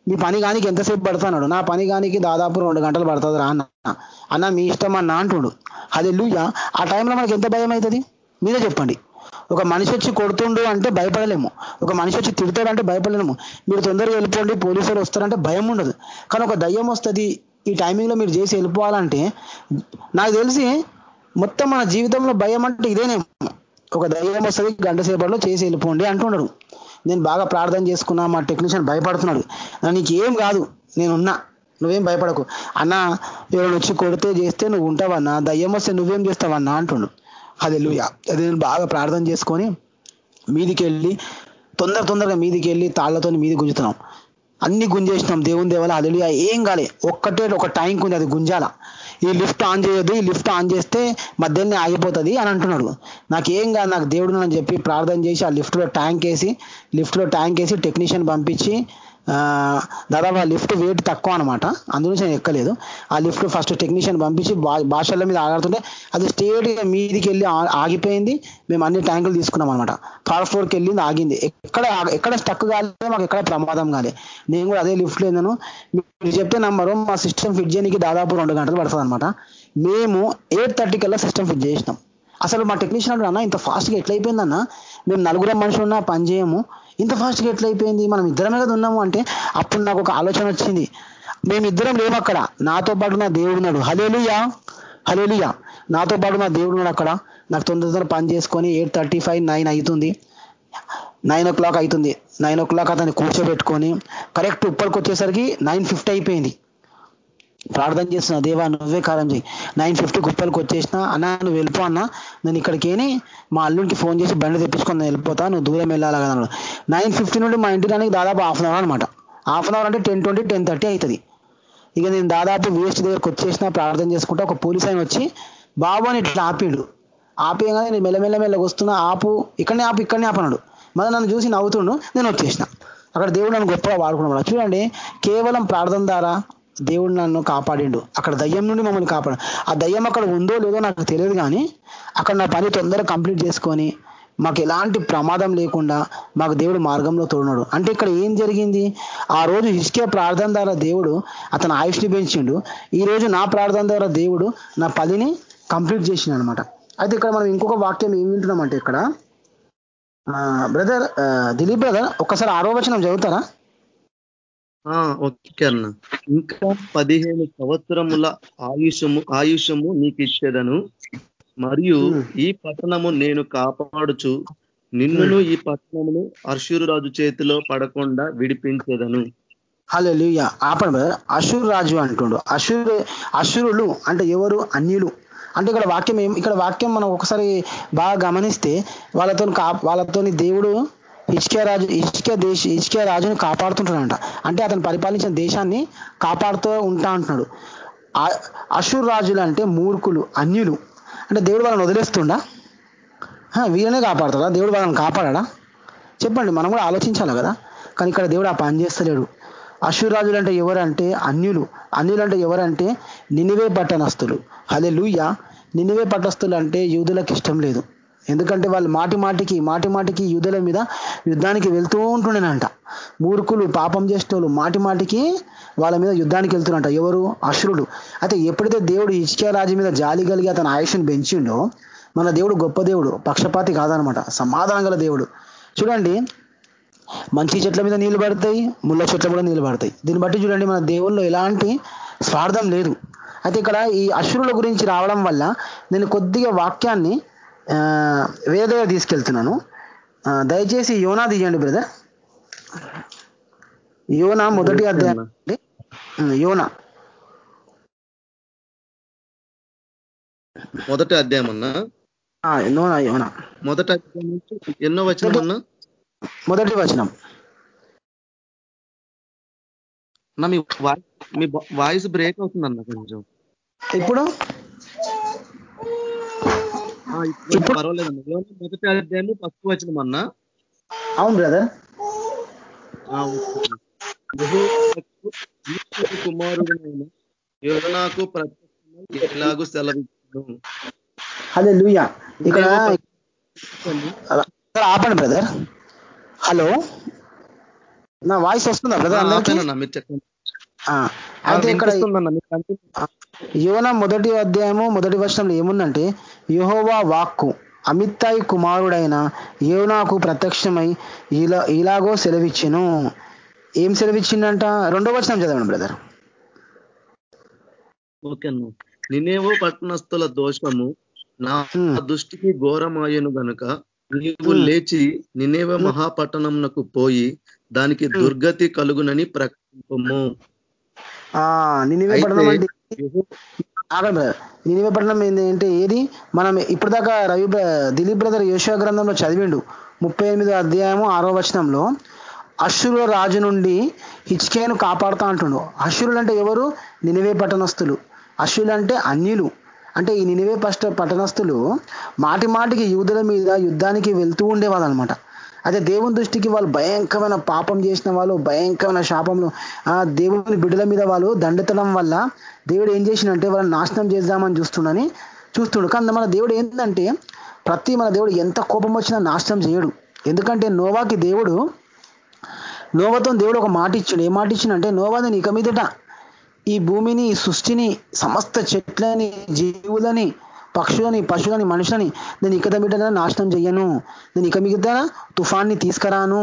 మీ పని కానికి ఎంతసేపు పడుతున్నాడు నా పని కానికి దాదాపు రెండు గంటలు పడుతుంది రా అన్న. అన్న మీ ఇష్టం అన్న అంటుడు. అది లూయ ఆ టైంలో మనకి ఎంత భయం అవుతుంది? మీరే చెప్పండి. ఒక మనిషి వచ్చి కొడుతుండు అంటే భయపడలేము. ఒక మనిషి వచ్చి తిడతాడంటే భయపడలేము. మీరు తొందరగా వెళ్ళిపోండి పోలీసులు వస్తారంటే భయం ఉండదు. కానీ ఒక దయ్యం వస్తుంది ఈ టైమింగ్లో మీరు చేసి వెళ్ళిపోవాలంటే నాకు తెలిసి మొత్తం మన జీవితంలో భయం అంటే ఇదేనేమో ఒక దయ్యం వస్తుంది గంట సేపట్లో చేసి వెళ్ళిపోండి అంటున్నాడు నేను బాగా ప్రార్థన చేసుకున్నా మా టెక్నీషియన్ భయపడుతున్నాడు. నీకు ఏం కాదు నేనున్నా. నువ్వేం భయపడకు. అన్న ఎవరైనా వచ్చి కొడితే చేస్తే నువ్వు ఉంటావన్నా దయ్యం వస్తే నువ్వేం చేస్తావన్నా అంటుండు. అది అది నేను బాగా ప్రార్థన చేసుకొని మీదికి వెళ్ళి తొందర తొందరగా మీదికి వెళ్ళి తాళ్ళతో మీది గుంజుతున్నాం. అన్ని గుంజేసినాం దేవుని దేవాల. అది ఏం కాలే. ఒక్కటే ఒక టైంకి ఉంది అది గుంజాల. ఈ లిఫ్ట్ ఆన్ చేయొద్దు ఈ లిఫ్ట్ ఆన్ చేస్తే మధ్యలోనే ఆగిపోతుంది అని అంటున్నాడు. నాకు ఏం కాదు నాకు దేవుడు అని చెప్పి ప్రార్థన చేసి ఆ లిఫ్ట్లో ట్యాంక్ వేసి లిఫ్ట్లో ట్యాంక్ వేసి టెక్నీషియన్ పంపించి దాదాపు ఆ లిఫ్ట్ వెయిట్ తక్కువ అనమాట అందులో నేను ఎక్కలేదు. ఆ లిఫ్ట్ ఫస్ట్ టెక్నీషియన్ పంపించి భా- భాషల మీద ఆగాడుతుంటే అది స్టేట్ మీదికి వెళ్ళి ఆగిపోయింది. మేము అన్ని ట్యాంకులు తీసుకున్నాం అనమాట థర్డ్ ఫ్లోర్కి వెళ్ళింది ఆగింది. ఎక్కడ ఎక్కడ స్టక్ కాలేదు మాకు ఎక్కడ ప్రమాదం కాలే. నేను కూడా అదే లిఫ్ట్లో ఉన్నాను. మీరు చెప్తే నంబరు మా సిస్టమ్ ఫిట్ చేయడానికి దాదాపు రెండు గంటలు పడుతుంది అనమాట మేము ఎయిట్ థర్టీ కల్లా సిస్టమ్ ఫిట్ చేసినాం. అసలు మా టెక్నీషియన్ అన్న ఇంత ఫాస్ట్గా ఎట్లయిపోయిందన్న మేము నలుగురం మనుషులు ఉన్నా పని చేయము. ఇంత ఫాస్ట్గా ఎట్లా అయిపోయింది మనం ఇద్దరమే కదా ఉన్నాము అంటే అప్పుడు నాకు ఒక ఆలోచన వచ్చింది. మేమిద్దరం లేము అక్కడ. నాతో పాటు నా దేవుడు ఉన్నాడు. హలేలుయా హలేలుయా నాతో పాటు నా దేవుడు ఉన్నాడు అక్కడ. నాకు తొందర తొందర పని చేసుకొని ఎయిట్ థర్టీ ఫైవ్ నైన్ అవుతుంది నైన్ ఓ క్లాక్ అవుతుంది నైన్ ఓ క్లాక్ అతన్ని కూర్చోబెట్టుకొని కరెక్ట్ ఉప్పటికి వచ్చేసరికి నైన్ ఫిఫ్టీ అయిపోయింది. ప్రార్థన చేసిన దేవా నువ్వే కారం చేయి నైన్ ఫిఫ్టీ గుప్పలకు వచ్చేసిన అన్న నువ్వు వెళ్ళిపో అన్న. నేను ఇక్కడికేని మా అల్లుడికి ఫోన్ చేసి బండి తెప్పించుకొని నేను వెళ్ళిపోతా నువ్వు దూరం వెళ్ళాలి కదా అన్నాడు. నైన్ ఫిఫ్టీ నుండి మా ఇంటి దానికి దాదాపు హాఫ్ అన్ అవర్ అనమాట హాఫ్ అన్ అవర్ అంటే టెన్ ట్వంటీ టెన్ థర్టీ అవుతుంది ఇక నేను దాదాపు వేస్ట్ దగ్గరకు వచ్చేసిన ప్రార్థన చేసుకుంటా ఒక పోలీస్ ఆయన వచ్చి బాబు అని ఇట్లా ఆపిండు. ఆపేయగానే నేను మెల్లమెల్ల మెల్లగా వస్తున్నా ఆపు ఇక్కడనే ఆపు ఇక్కడనే ఆపన్నాడు మళ్ళీ నన్ను చూసి నవ్వుతుండు నేను వచ్చేసిన. అక్కడ దేవుడు నన్ను గొప్పగా వాడుకున్నాడు. చూడండి కేవలం ప్రార్థన ద్వారా దేవుడు నన్ను కాపాడిండు. అక్కడ దయ్యం నుండి మమ్మల్ని కాపాడు. ఆ దయ్యం అక్కడ ఉందో లేదో నాకు తెలియదు కానీ అక్కడ నా పని తొందరగా కంప్లీట్ చేసుకొని మాకు ఎలాంటి ప్రమాదం లేకుండా మాకు దేవుడు మార్గంలో తోడున్నాడు. అంటే ఇక్కడ ఏం జరిగింది? ఆ రోజు హిస్కే ప్రార్థన ద్వారా దేవుడు అతను ఆయుష్ని పెంచిండు ఈ రోజు నా ప్రార్థన ద్వారా దేవుడు నా పదిని కంప్లీట్ చేసిండు అనమాట అయితే ఇక్కడ మనం ఇంకొక వాక్యం ఏం వింటున్నామంటే ఇక్కడ బ్రదర్ దిలీప్ బ్రదర్ ఒకసారి ఆరో వచనం చదువుతారా? ఓకే అన్న. ఇంకా పదిహేను సంవత్సరముల ఆయుషము ఆయుషము నీకు ఇచ్చేదను మరియు. ఈ పట్టణము నేను కాపాడుచు నిన్నును ఈ పట్టణమును అర్షూరు రాజు చేతిలో పడకుండా విడిపించేదను. హలో ఆపండి బ్రదర్ అశురు రాజు అంటుండు. అశురు అశురులు అంటే ఎవరు? అన్యులు. అంటే ఇక్కడ వాక్యం ఏం ఇక్కడ వాక్యం మనం ఒకసారి బాగా గమనిస్తే వాళ్ళతో కా వాళ్ళతోని దేవుడు ఇష్కే రాజు ఇష్కే దేశ ఇష్కే రాజుని కాపాడుతుంటాడంట. అంటే అతను పరిపాలించిన దేశాన్ని కాపాడుతూ ఉంటా అంటున్నాడు. అశుర్ రాజులు అంటే మూర్ఖులు అన్యులు. అంటే దేవుడు వాళ్ళని వదిలేస్తుండా? వీళ్ళనే కాపాడుతాడా? దేవుడు వాళ్ళని కాపాడా చెప్పండి మనం కూడా ఆలోచించాలి కదా. కానీ ఇక్కడ దేవుడు ఆ పని చేస్తలేడు. అశురాజులు అంటే ఎవరంటే అన్యులు. అన్యులు అంటే ఎవరంటే నినివే పట్టణస్తులు అదే లూయ నినివే పట్టణస్తులు అంటే యూదులకు ఇష్టం లేదు. ఎందుకంటే వాళ్ళు మాటి మాటికి మాటి మాటికి యుద్ధల మీద యుద్ధానికి వెళ్తూ ఉంటుండేనంట. మూర్ఖులు పాపం చేసేటోళ్ళు మాటి మాటికి వాళ్ళ మీద యుద్ధానికి వెళ్తున్నట ఎవరు? అశ్రుడు అయితే ఎప్పుడైతే దేవుడు ఇచ్కే రాజు మీద జాలి కలిగి అతని ఆయుష్ను పెంచిండో మన దేవుడు గొప్ప దేవుడు పక్షపాతి కాదనమాట. సమాధానం గల దేవుడు. చూడండి మంచి చెట్ల మీద నీళ్ళు పడతాయి ముళ్ళ చెట్ల కూడా నీళ్ళు పడతాయి. దీన్ని బట్టి చూడండి మన దేవుల్లో ఎలాంటి స్వార్థం లేదు. అయితే ఇక్కడ ఈ అశ్రుల గురించి రావడం వల్ల నేను కొద్దిగా వాక్యాన్ని ఆ, వేరేగా తీసుకెళ్తున్నాను. దయచేసి యోనా తీయండి బ్రదర్. యోన మొదటి అధ్యాయం యోన. మొదటి అధ్యాయం అన్నా? ఆ, నోన యోన. మొదటి అధ్యాయం నుంచి ఎన్నో వచనం అన్నా? మొదటి వచనం. అన్న మీ వాయిస్ మీ వాయిస్ బ్రేక్ అవుతుంది అన్న కొంచెం. ఇప్పుడు యోన మొదటి అధ్యాయం ఫస్ట్ వచనం అన్నా అవును బ్రదర్. కుమారుడైన యోనాకు ప్రత్యక్షమై ఎలాగూ సెలవిచ్చును. లూయా ఇక్కడ ఆపండి బ్రదర్. హలో. నా వాయిస్ వస్తుందా బ్రదర్ మీరు చెప్పండి. అయితే ఇక్కడ కంటిన్యూ యోన మొదటి అధ్యాయము మొదటి వర్షంలో ఏముందంటే యెహోవా వాక్కు అమిత్తాయి కుమారుడైన యోనాకు ప్రత్యక్షమై ఇలా ఇలాగో సెలవిచ్చెను. ఏం సెలవిచ్చిందంట రెండో వచనం చదవండి బ్రదర్. ఓకే అన్న. నినేవో పట్టణస్థుల దోషము నా. దృష్టికి ఘోరమాయను గనుక నీవు. లేచి నినేవ మహాపట్టణంనకు పోయి దానికి దుర్గతి కలుగునని ప్రకటింపము. నినివే పట్టణం అంటే నినివే పట్టణం ఏంటంటే ఏది? మనం ఇప్పటిదాకా రవి బ్ర- దిలీప్ బ్రదర్ యోషా గ్రంథంలో చదివిండు. ముప్పై ఎనిమిదో అధ్యాయము ఆరో వచనంలో అశ్రుల రాజు నుండి హిచ్కేను కాపాడుతా అంటుండు. అశ్రులు అంటే ఎవరు? నినివే పట్టణస్థులు. అశ్రులు అంటే అన్యులు. అంటే ఈ నినివే పష్ట పట్టణస్థులు మాటి మాటికి యూదుల మీద యుద్ధానికి వెళ్తూ ఉండేవాళ్ళు అనమాట అదే దేవుని దృష్టికి వాళ్ళు భయంకరమైన పాపం చేసిన వాళ్ళు భయంకరమైన శాపంలో ఆ దేవుని బిడ్డల మీద వాళ్ళు దండెత్తడం వల్ల దేవుడు ఏం చేసిండంటే వాళ్ళని నాశనం చేద్దామని చూస్తుండని చూస్తుండు. కానీ మన దేవుడు ఏంటంటే ప్రతి మన దేవుడు ఎంత కోపం వచ్చినా నాశనం చేయడు. ఎందుకంటే నోవాకి దేవుడు నోవతో దేవుడు ఒక మాట ఇచ్చాడు. ఏ మాట ఇచ్చిండంటే నోవా నేను ఇక మీదట ఈ భూమిని ఈ సృష్టిని సమస్త చెట్లని జీవులని పక్షులని పశువులని మనుషులని నేను ఇక మీదట నాశనం చెయ్యను. నేను ఇక మిగతా తుఫాన్ని తీసుకురాను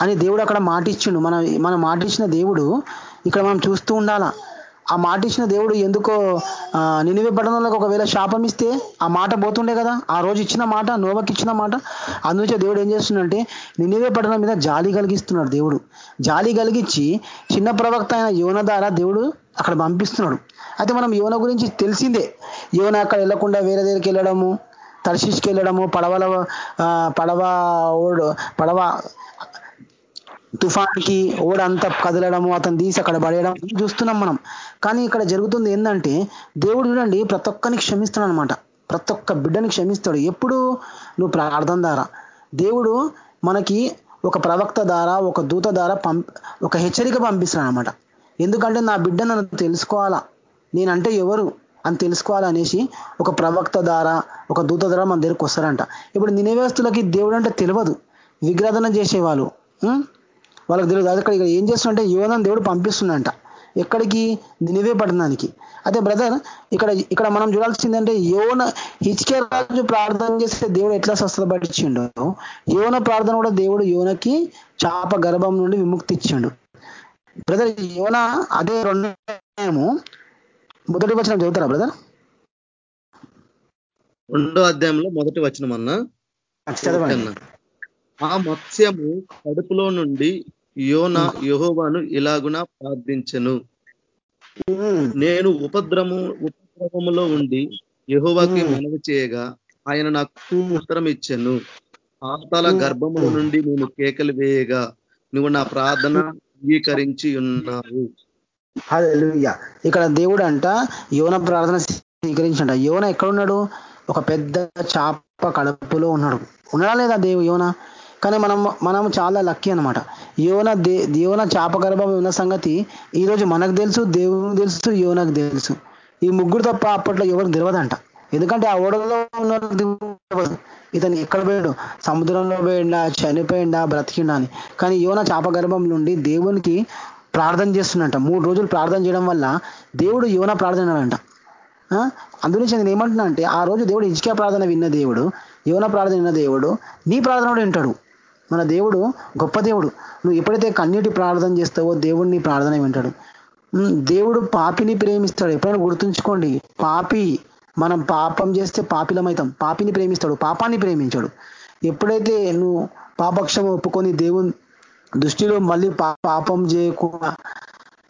అని దేవుడు అక్కడ మాటిచ్చిండు. మన మన మాటిచ్చిన దేవుడు ఇక్కడ మనం చూస్తూ ఉండాలా? ఆ మాట ఇచ్చిన దేవుడు ఎందుకో నినివే పట్టణంలోకి ఒకవేళ శాపం ఇస్తే ఆ మాట పోతుండే కదా? ఆ రోజు ఇచ్చిన మాట నోవకి ఇచ్చిన మాట. అందుచే దేవుడు ఏం చేస్తుందంటే నినివే పట్టణం మీద జాలి కలిగిస్తున్నాడు దేవుడు. జాలి కలిగించి చిన్న ప్రవక్త అయిన యోన ద్వారా దేవుడు అక్కడ పంపిస్తున్నాడు. అయితే మనం యోన గురించి తెలిసిందే. యోన అక్కడ వెళ్ళకుండా వేరే దగ్గరికి వెళ్ళడము తర్శిష్కి వెళ్ళడము పడవల పడవ ఓడు పడవ తుఫాన్కి ఓడంతా కదలడము అతను తీసి అక్కడ పడేయడం చూస్తున్నాం మనం. కానీ ఇక్కడ జరుగుతుంది ఏంటంటే దేవుడు చూడండి ప్రతి ఒక్కరిని క్షమిస్తాడు అనమాట ప్రతి ఒక్క బిడ్డని క్షమిస్తాడు. ఎప్పుడు? నువ్వు ప్రార్థన ద్వారా దేవుడు మనకి ఒక ప్రవక్త ద్వారా ఒక దూత ద్వారా పంప ఒక హెచ్చరిక పంపిస్తాడు అనమాట ఎందుకంటే నా బిడ్డ నన్ను తెలుసుకోవాలా? నేనంటే ఎవరు అని తెలుసుకోవాలనేసి ఒక ప్రవక్త ద్వారా ఒక దూత ద్వారా మన దగ్గరికి వస్తారంట. ఇప్పుడు నినవేస్తులకి దేవుడు అంటే తెలియదు. విగ్రహణ చేసేవాళ్ళు వాళ్ళకి తెలియదు. అది ఇక్కడ ఏం చేస్తుందంటే యోనం దేవుడు పంపిస్తుందంట. ఎక్కడికి? నినివే పట్టణానికి. అదే బ్రదర్ ఇక్కడ ఇక్కడ మనం చూడాల్సిందంటే యోన హిచ్కే రాజు ప్రార్థన చేస్తే దేవుడు ఎట్లా స్వస్థపరిచిండో యోన ప్రార్థన కూడా దేవుడు యోనకి చాప గర్భం నుండి విముక్తి ఇచ్చిండు బ్రదర్ యోన అదే రెండు మొదటి వచనం చదువుతారా బ్రదర్ రెండో అధ్యాయంలో మొదటి వచనం అన్నా చదవండి. ఆ మత్స్యము కడుపులో నుండి యోన యెహోవాను ఇలాగున ప్రార్థించెను నేను ఉపద్రము ఉపద్రవములో ఉండి యెహోవాకి. మనవి చేయగా ఆయన నాకు. ఉత్తరం ఇచ్చెను పాతాల Hmm. గర్భముల నుండి నేను కేకలు వేయగా నువ్వు నా ప్రార్థన అంగీకరించి ఉన్నారు ఇక్కడ దేవుడు అంట యోన ప్రార్థన స్వీకరించంట యోన ఎక్కడున్నాడు? ఒక పెద్ద చాప కడుపులో ఉన్నాడు. ఉన్నాడా లేదా దేవు యోన? కానీ మనం మనం చాలా లక్కీ అన్నమాట. యోన దే యోన చాప గర్భం ఉన్న సంగతి ఈ రోజు మనకు తెలుసు దేవునికి తెలుసు యోనకు తెలుసు. ఈ ముగ్గురు తప్ప అప్పట్లో ఎవరు తెలియదంట ఎందుకంటే ఆ ఓడలో ఉన్న ఇతను ఎక్కడ పోయాడు? సముద్రంలో పోయిండా చనిపోయిండా బ్రతికిండా అని. కానీ యోన చాప గర్భం నుండి దేవునికి ప్రార్థన చేస్తున్నట్ట మూడు రోజులు ప్రార్థన చేయడం వల్ల దేవుడు యోన ప్రార్థన అంట అందుగురించి నేను ఏమంటున్నా అంటే ఆ రోజు దేవుడు ఇజ్కే ప్రార్థన విన్న దేవుడు యోన ప్రార్థన విన్న దేవుడు నీ ప్రార్థన కూడా వింటాడు. మన దేవుడు గొప్ప దేవుడు. నువ్వు ఎప్పుడైతే కన్నీటి ప్రార్థన చేస్తావో దేవుడు నీ ప్రార్థన వింటాడు. దేవుడు పాపిని ప్రేమిస్తాడు. ఎప్పుడైనా గుర్తుంచుకోండి పాపి మనం పాపం చేస్తే పాపిలమవుతాం పాపిని ప్రేమిస్తాడు. పాపాన్ని ప్రేమించాడు. ఎప్పుడైతే నువ్వు పాపక్షం ఒప్పుకొని దేవుని దృష్టిలో మళ్ళీ పాపం చేయకుండా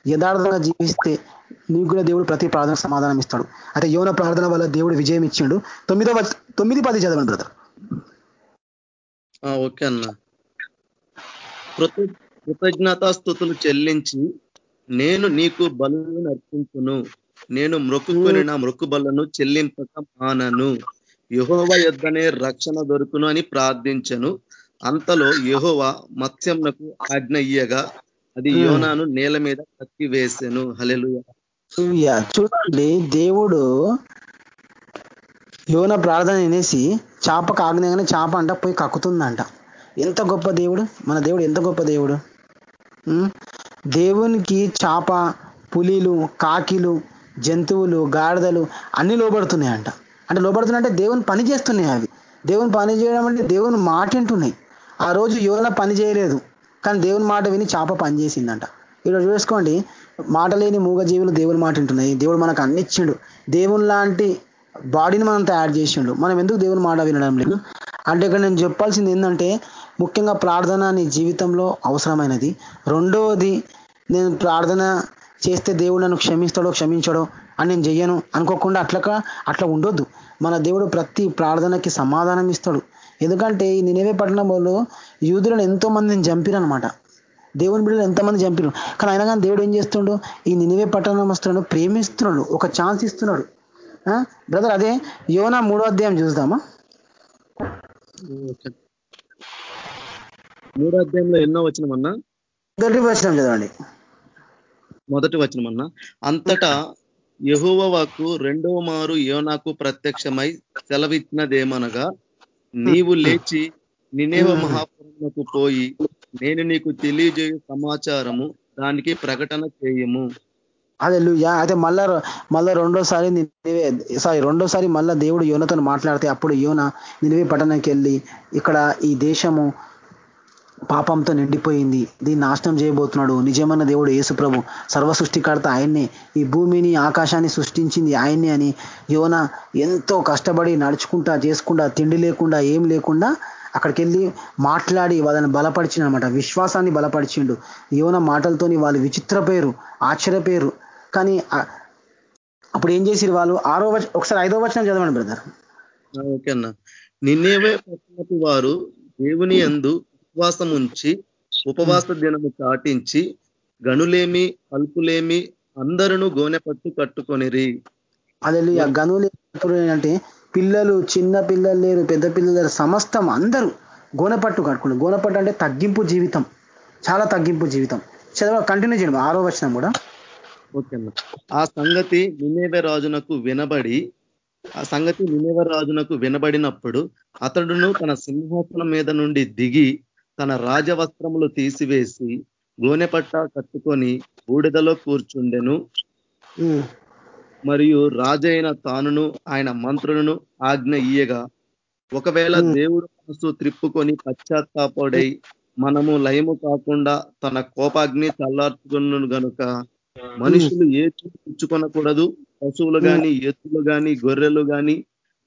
యథార్థంగా జీవిస్తే నీకు కూడా దేవుడు ప్రతి ప్రార్థన సమాధానం ఇస్తాడు. అయితే యోన ప్రార్థన వల్ల దేవుడు విజయం ఇచ్చిండు. తొమ్మిదో తొమ్మిది పది చదవండి బ్రదర్ ఓకే అన్న. కృతజ్ఞతాస్థుతులు చెల్లించి నేను నీకు బలు అర్పించును. నేను మొక్కుకొని నా మొక్కుబలను చెల్లింపక మానను. యహోవ యుద్ధనే రక్షణ దొరుకును అని ప్రార్థించను. అంతలో యహోవ మత్స్యంనకు ఆజ్ఞ ఇయ్యగా అది యోనాను నేల మీద కత్తి వేసాను హలెలు చూడండి దేవుడు యోన ప్రార్థన వినేసి చేపకు ఆజ్ఞగానే చేప అంట పోయి కక్కుతుందంట. ఎంత గొప్ప దేవుడు? మన దేవుడు ఎంత గొప్ప దేవుడు? దేవునికి చేప పులిలు కాకిలు జంతువులు గాడిదలు అన్ని అంట అంటే లోబడుతున్నాయంటే దేవుని పని చేస్తున్నాయి అవి. దేవుని పని చేయడం అంటే దేవుని మాట వింటున్నాయి. ఆ రోజు యోన పని చేయలేదు. కానీ దేవుని మాట విని చేప పని చేసిందంట. ఈరోజు చూసుకోండి మాట లేని మూగజీవులు దేవుని మాట వింటున్నాయి. దేవుడు మనకు అన్నిచ్చిండు దేవుని లాంటి బాడీని మనం తయారు చేసిండు. మనం ఎందుకు దేవుని మాట వినడం లేదు? అంటే ఇక్కడ నేను చెప్పాల్సింది ఏంటంటే ముఖ్యంగా ప్రార్థన నీ జీవితంలో అవసరమైనది. రెండవది నేను ప్రార్థన చేస్తే దేవుడు నన్ను క్షమిస్తాడో క్షమించడో అని నేను చెయ్యను. అనుకోకుండా అట్లా అట్లా ఉండొద్దు. మన దేవుడు ప్రతి ప్రార్థనకి సమాధానం ఇస్తాడు. ఎందుకంటే ఈ నినేవే పట్టణంలో యూదులను ఎంతో మందిని చంపిరనమాట దేవుని బిడ్డలు ఎంతమంది చంపిరు. కానీ అయినా కానీ దేవుడు ఏం చేస్తుండడు ఈ నినివే పట్టణం వస్తున్నాడు ప్రేమిస్తున్నాడు. ఒక ఛాన్స్ ఇస్తున్నాడు. బ్రదర్ అదే యోనా మూడో అధ్యాయం చూద్దామా? మూడో అధ్యాయంలో ఎన్నో వచ్చినమన్నా మొదటి వచనం చదవండి. మొదటి వచనమన్నా అంతటా యహోవాకు రెండవ మారు యోనాకు ప్రత్యక్షమై సెలవిచ్చినదేమనగా నీవు లేచి నినేవ మహాపురములకు పోయి నేను నీకు తెలియజేయ సమాచారము దానికి ప్రకటన చేయము. అదే లూయా అయితే మళ్ళా మళ్ళా రెండోసారి సారీ రెండోసారి మళ్ళా దేవుడు యోనతో మాట్లాడితే అప్పుడు యోన నినివే పట్టణానికి వెళ్ళి ఇక్కడ ఈ దేశము పాపంతో నిండిపోయింది. దీన్ని నాశనం చేయబోతున్నాడు. నిజమైన దేవుడు యేసుప్రభు. సర్వ సృష్టికర్త ఆయన్నే. ఈ భూమిని ఆకాశాన్ని సృష్టించింది ఆయన్నే అని యోన ఎంతో కష్టపడి నడుచుకుంటా చేసుకుంటా తిండి లేకుండా ఏం లేకుండా అక్కడికి వెళ్ళి మాట్లాడి వాళ్ళని బలపరిచిన అనమాట విశ్వాసాన్ని బలపరిచిండు. యోన మాటలతోని వాళ్ళు విచిత్ర పేరు ఆశ్చర్య పేరు. కానీ అప్పుడు ఏం చేసిరు వాళ్ళు? ఆరో ఒకసారి ఐదో వచనం చదవండి బ్రదర్. ఓకే అన్న. నిన్నేవే వారు దేవుని ఎందు ఉపవాసం ఉంచి ఉపవాస దినము చాటించి గనులేమి అల్పులేమి అందరూ గోనె పట్టు కట్టుకొనిరి అదే గనులు అంటే పిల్లలు చిన్న పిల్లలు లేరు పెద్ద పిల్లలు లేరు సమస్తం అందరూ గోనపట్టు కట్టుకున్నారు గోనపట్టు అంటే తగ్గింపు జీవితం. చాలా తగ్గింపు జీవితం. చదవ కంటిన్యూ చేయడం ఆరో వచనం కూడా. ఓకే ఆ సంగతి నినేవ రాజునకు వినబడి ఆ సంగతి నినేవ రాజునకు వినబడినప్పుడు అతడును తన సింహాసనం మీద నుండి దిగి తన రాజవస్త్రములు తీసివేసి గోనెపట్ట కట్టుకొని బూడిదలో కూర్చుండెను. మరియు రాజైన తానును ఆయన మంత్రులను ఆజ్ఞ ఇయ్యగా ఒకవేళ దేవుడు మనసు త్రిప్పుకొని పశ్చాత్తాపడై మనము లయము కాకుండా తన కోపాగ్ని చల్లార్చుకున్నాను గనుక మనుషులు ఏ పుచ్చుకొనకూడదు పశువులు గాని ఎత్తులు గాని గొర్రెలు గాని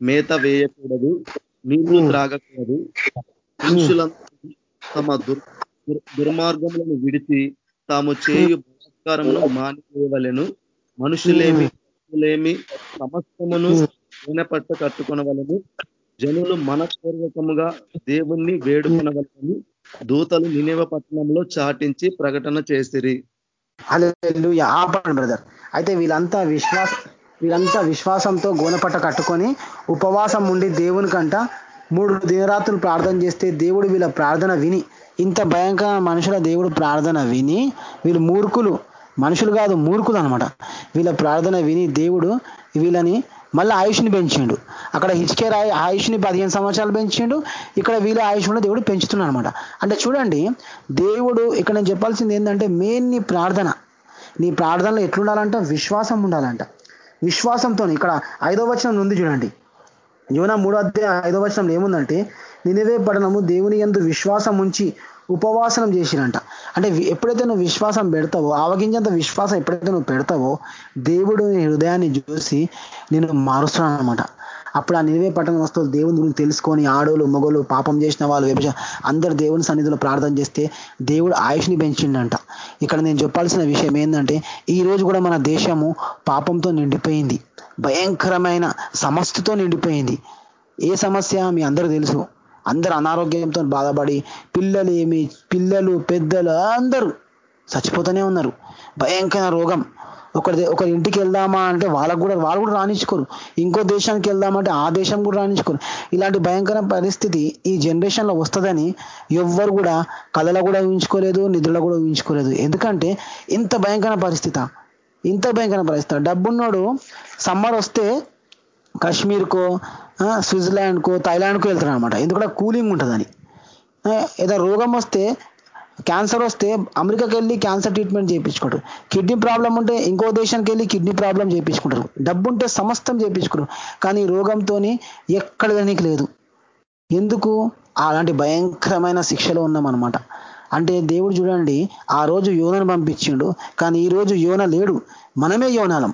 మేత వేయకూడదు నీళ్ళు త్రాగకూడదు. మనుషులంతా తమ దుర్మార్గములను విడిచి తాము చేయు బలాత్కారమును మానివేయవలెను. మనుషులేమి లేమి సమస్తమును పట్ట కట్టుకునవలను. జనులు మనపూర్వకముగా దేవుణ్ణి వేడుకునవలని. దూతలు నినేవ పట్టణంలో చాటించి ప్రకటన చేసిరి. ఆపండి బ్రదర్. అయితే వీళ్ళంతా విశ్వాస వీళ్ళంతా విశ్వాసంతో గోనపట్ట కట్టుకొని ఉపవాసం ఉండి దేవునికంట మూడు దినరాత్రులు ప్రార్థన చేస్తే దేవుడు వీళ్ళ ప్రార్థన విని ఇంత భయంకర మనుషుల దేవుడు ప్రార్థన విని వీళ్ళు మూర్ఖులు. మనుషులు కాదు మూర్ఖులు అనమాట వీళ్ళ ప్రార్థన విని దేవుడు వీళ్ళని మళ్ళీ ఆయుష్ని పెంచిండు. అక్కడ హిచ్కేర్ ఆయుష్ని పదిహేను సంవత్సరాలు పెంచిండు. ఇక్కడ వీళ్ళ ఆయుష్ కూడా దేవుడు పెంచుతున్నాడు అనమాట అంటే చూడండి దేవుడు ఇక్కడ నేను చెప్పాల్సింది ఏంటంటే మెయిన్ నీ ప్రార్థన. నీ ప్రార్థనలో ఎట్లుండాలంట? విశ్వాసం ఉండాలంట. విశ్వాసంతో ఇక్కడ ఐదో వచనం ఉంది చూడండి. యోన మూడో అధ్యాయ ఐదో వచనంలో ఏముందంటే నినివే పడనము దేవుని ఎందు విశ్వాసం ఉంచి ఉపవాసనం చేసిరంట. అంటే ఎప్పుడైతే నువ్వు విశ్వాసం పెడతావో ఆవగించేంత విశ్వాసం ఎప్పుడైతే నువ్వు పెడతావో దేవుడు నీ హృదయాన్ని చూసి నేను మారుస్తున్నానమాట అప్పుడు ఆ నిలవే పట్టణ వస్తువులు దేవుని గురించి తెలుసుకొని ఆడోళ్ళు మొగలు పాపం చేసిన వాళ్ళు విభజ అందరు దేవుని సన్నిధిలో ప్రార్థన చేస్తే దేవుడు ఆయుష్ని పెంచిండంట. ఇక్కడ నేను చెప్పాల్సిన విషయం ఏంటంటే ఈ రోజు కూడా మన దేశము పాపంతో నిండిపోయింది. భయంకరమైన సమస్యతో నిండిపోయింది. ఏ సమస్య మీ అందరూ తెలుసు. అందరు అనారోగ్యంతో బాధపడి పిల్లలు ఏమి పిల్లలు పెద్దలు అందరూ చచ్చిపోతూనే ఉన్నారు. భయంకర రోగం. ఒకరి ఒకరి ఇంటికి వెళ్దామా అంటే వాళ్ళకు కూడా వాళ్ళు కూడా రాణించుకోరు. ఇంకో దేశానికి వెళ్దామంటే ఆ దేశం కూడా రాణించుకోరు. ఇలాంటి భయంకర పరిస్థితి ఈ జనరేషన్లో వస్తుందని ఎవ్వరు కూడా కళలో కూడా ఊహించుకోలేదు నిద్రలో కూడా ఊహించుకోలేదు. ఎందుకంటే ఇంత భయంకర పరిస్థితి. ఇంత భయంకర పరిస్థితి. డబ్బున్నోడు సమ్మర్ వస్తే కాశ్మీర్కో స్విట్జర్లాండ్కో థైలాండ్కో వెళ్తాడు అనమాట ఎందుకంటే కూలింగ్ ఉంటుందని. ఏదో రోగం వస్తే క్యాన్సర్ వస్తే అమెరికాకి వెళ్ళి క్యాన్సర్ ట్రీట్మెంట్ చేయించుకుంటారు. కిడ్నీ ప్రాబ్లం ఉంటే ఇంకో దేశానికి వెళ్ళి కిడ్నీ ప్రాబ్లం చేయించుకుంటారు. డబ్బు ఉంటే సమస్తం చేయించుకుంటారు. కానీ రోగంతో ఎక్కడ దానికి లేదు. ఎందుకు? అలాంటి భయంకరమైన శిక్షలో ఉన్నామన్నమాట. అంటే దేవుడు చూడండి ఆ రోజు యోనను పంపించిండు. కానీ ఈ రోజు యోన లేడు. మనమే యోనాలం.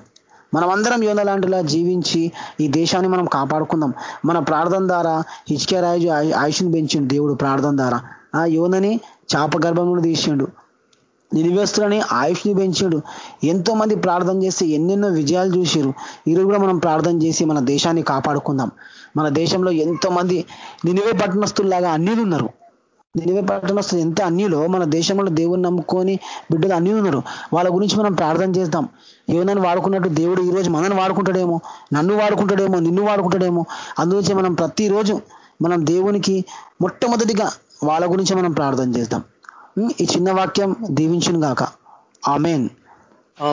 మనం అందరం యోన లాంటిలా జీవించి ఈ దేశాన్ని మనం కాపాడుకుందాం. మన ప్రార్థన ద్వారా హిచ్కే రాజు ఆయుష్ని పెంచిండు దేవుడు ప్రార్థన ద్వారా. ఆ యోనని చాప గర్భంలో తీసిండు. నిలివేస్తులని ఆయుష్ని పెంచాడు. ఎంతో మంది ప్రార్థన చేసి ఎన్నెన్నో విజయాలు చూసారు ఈరోజు కూడా మనం ప్రార్థన చేసి మన దేశాన్ని కాపాడుకుందాం. మన దేశంలో ఎంతో మంది నినివే పట్టణస్తుల్లాగా అన్యులు ఉన్నారు. నినివే పట్టణస్తులు ఎంత అన్యులో మన దేశంలో దేవుని నమ్ముకొని బిడ్డలు అన్యులు ఉన్నారు. వాళ్ళ గురించి మనం ప్రార్థన చేద్దాం. యోనని వాడుకున్నట్టు దేవుడు ఈరోజు మనని మనల్ని వాడుకుంటాడేమో నన్ను వాడుకుంటాడేమో నిన్ను వాడుకుంటాడేమో. అందుగురించి మనం ప్రతిరోజు మనం దేవునికి మొట్టమొదటిగా వాళ్ళ గురించి మనం ప్రార్థన చేద్దాం. ఈ చిన్న వాక్యం దీవించును గాక. ఆమెన్.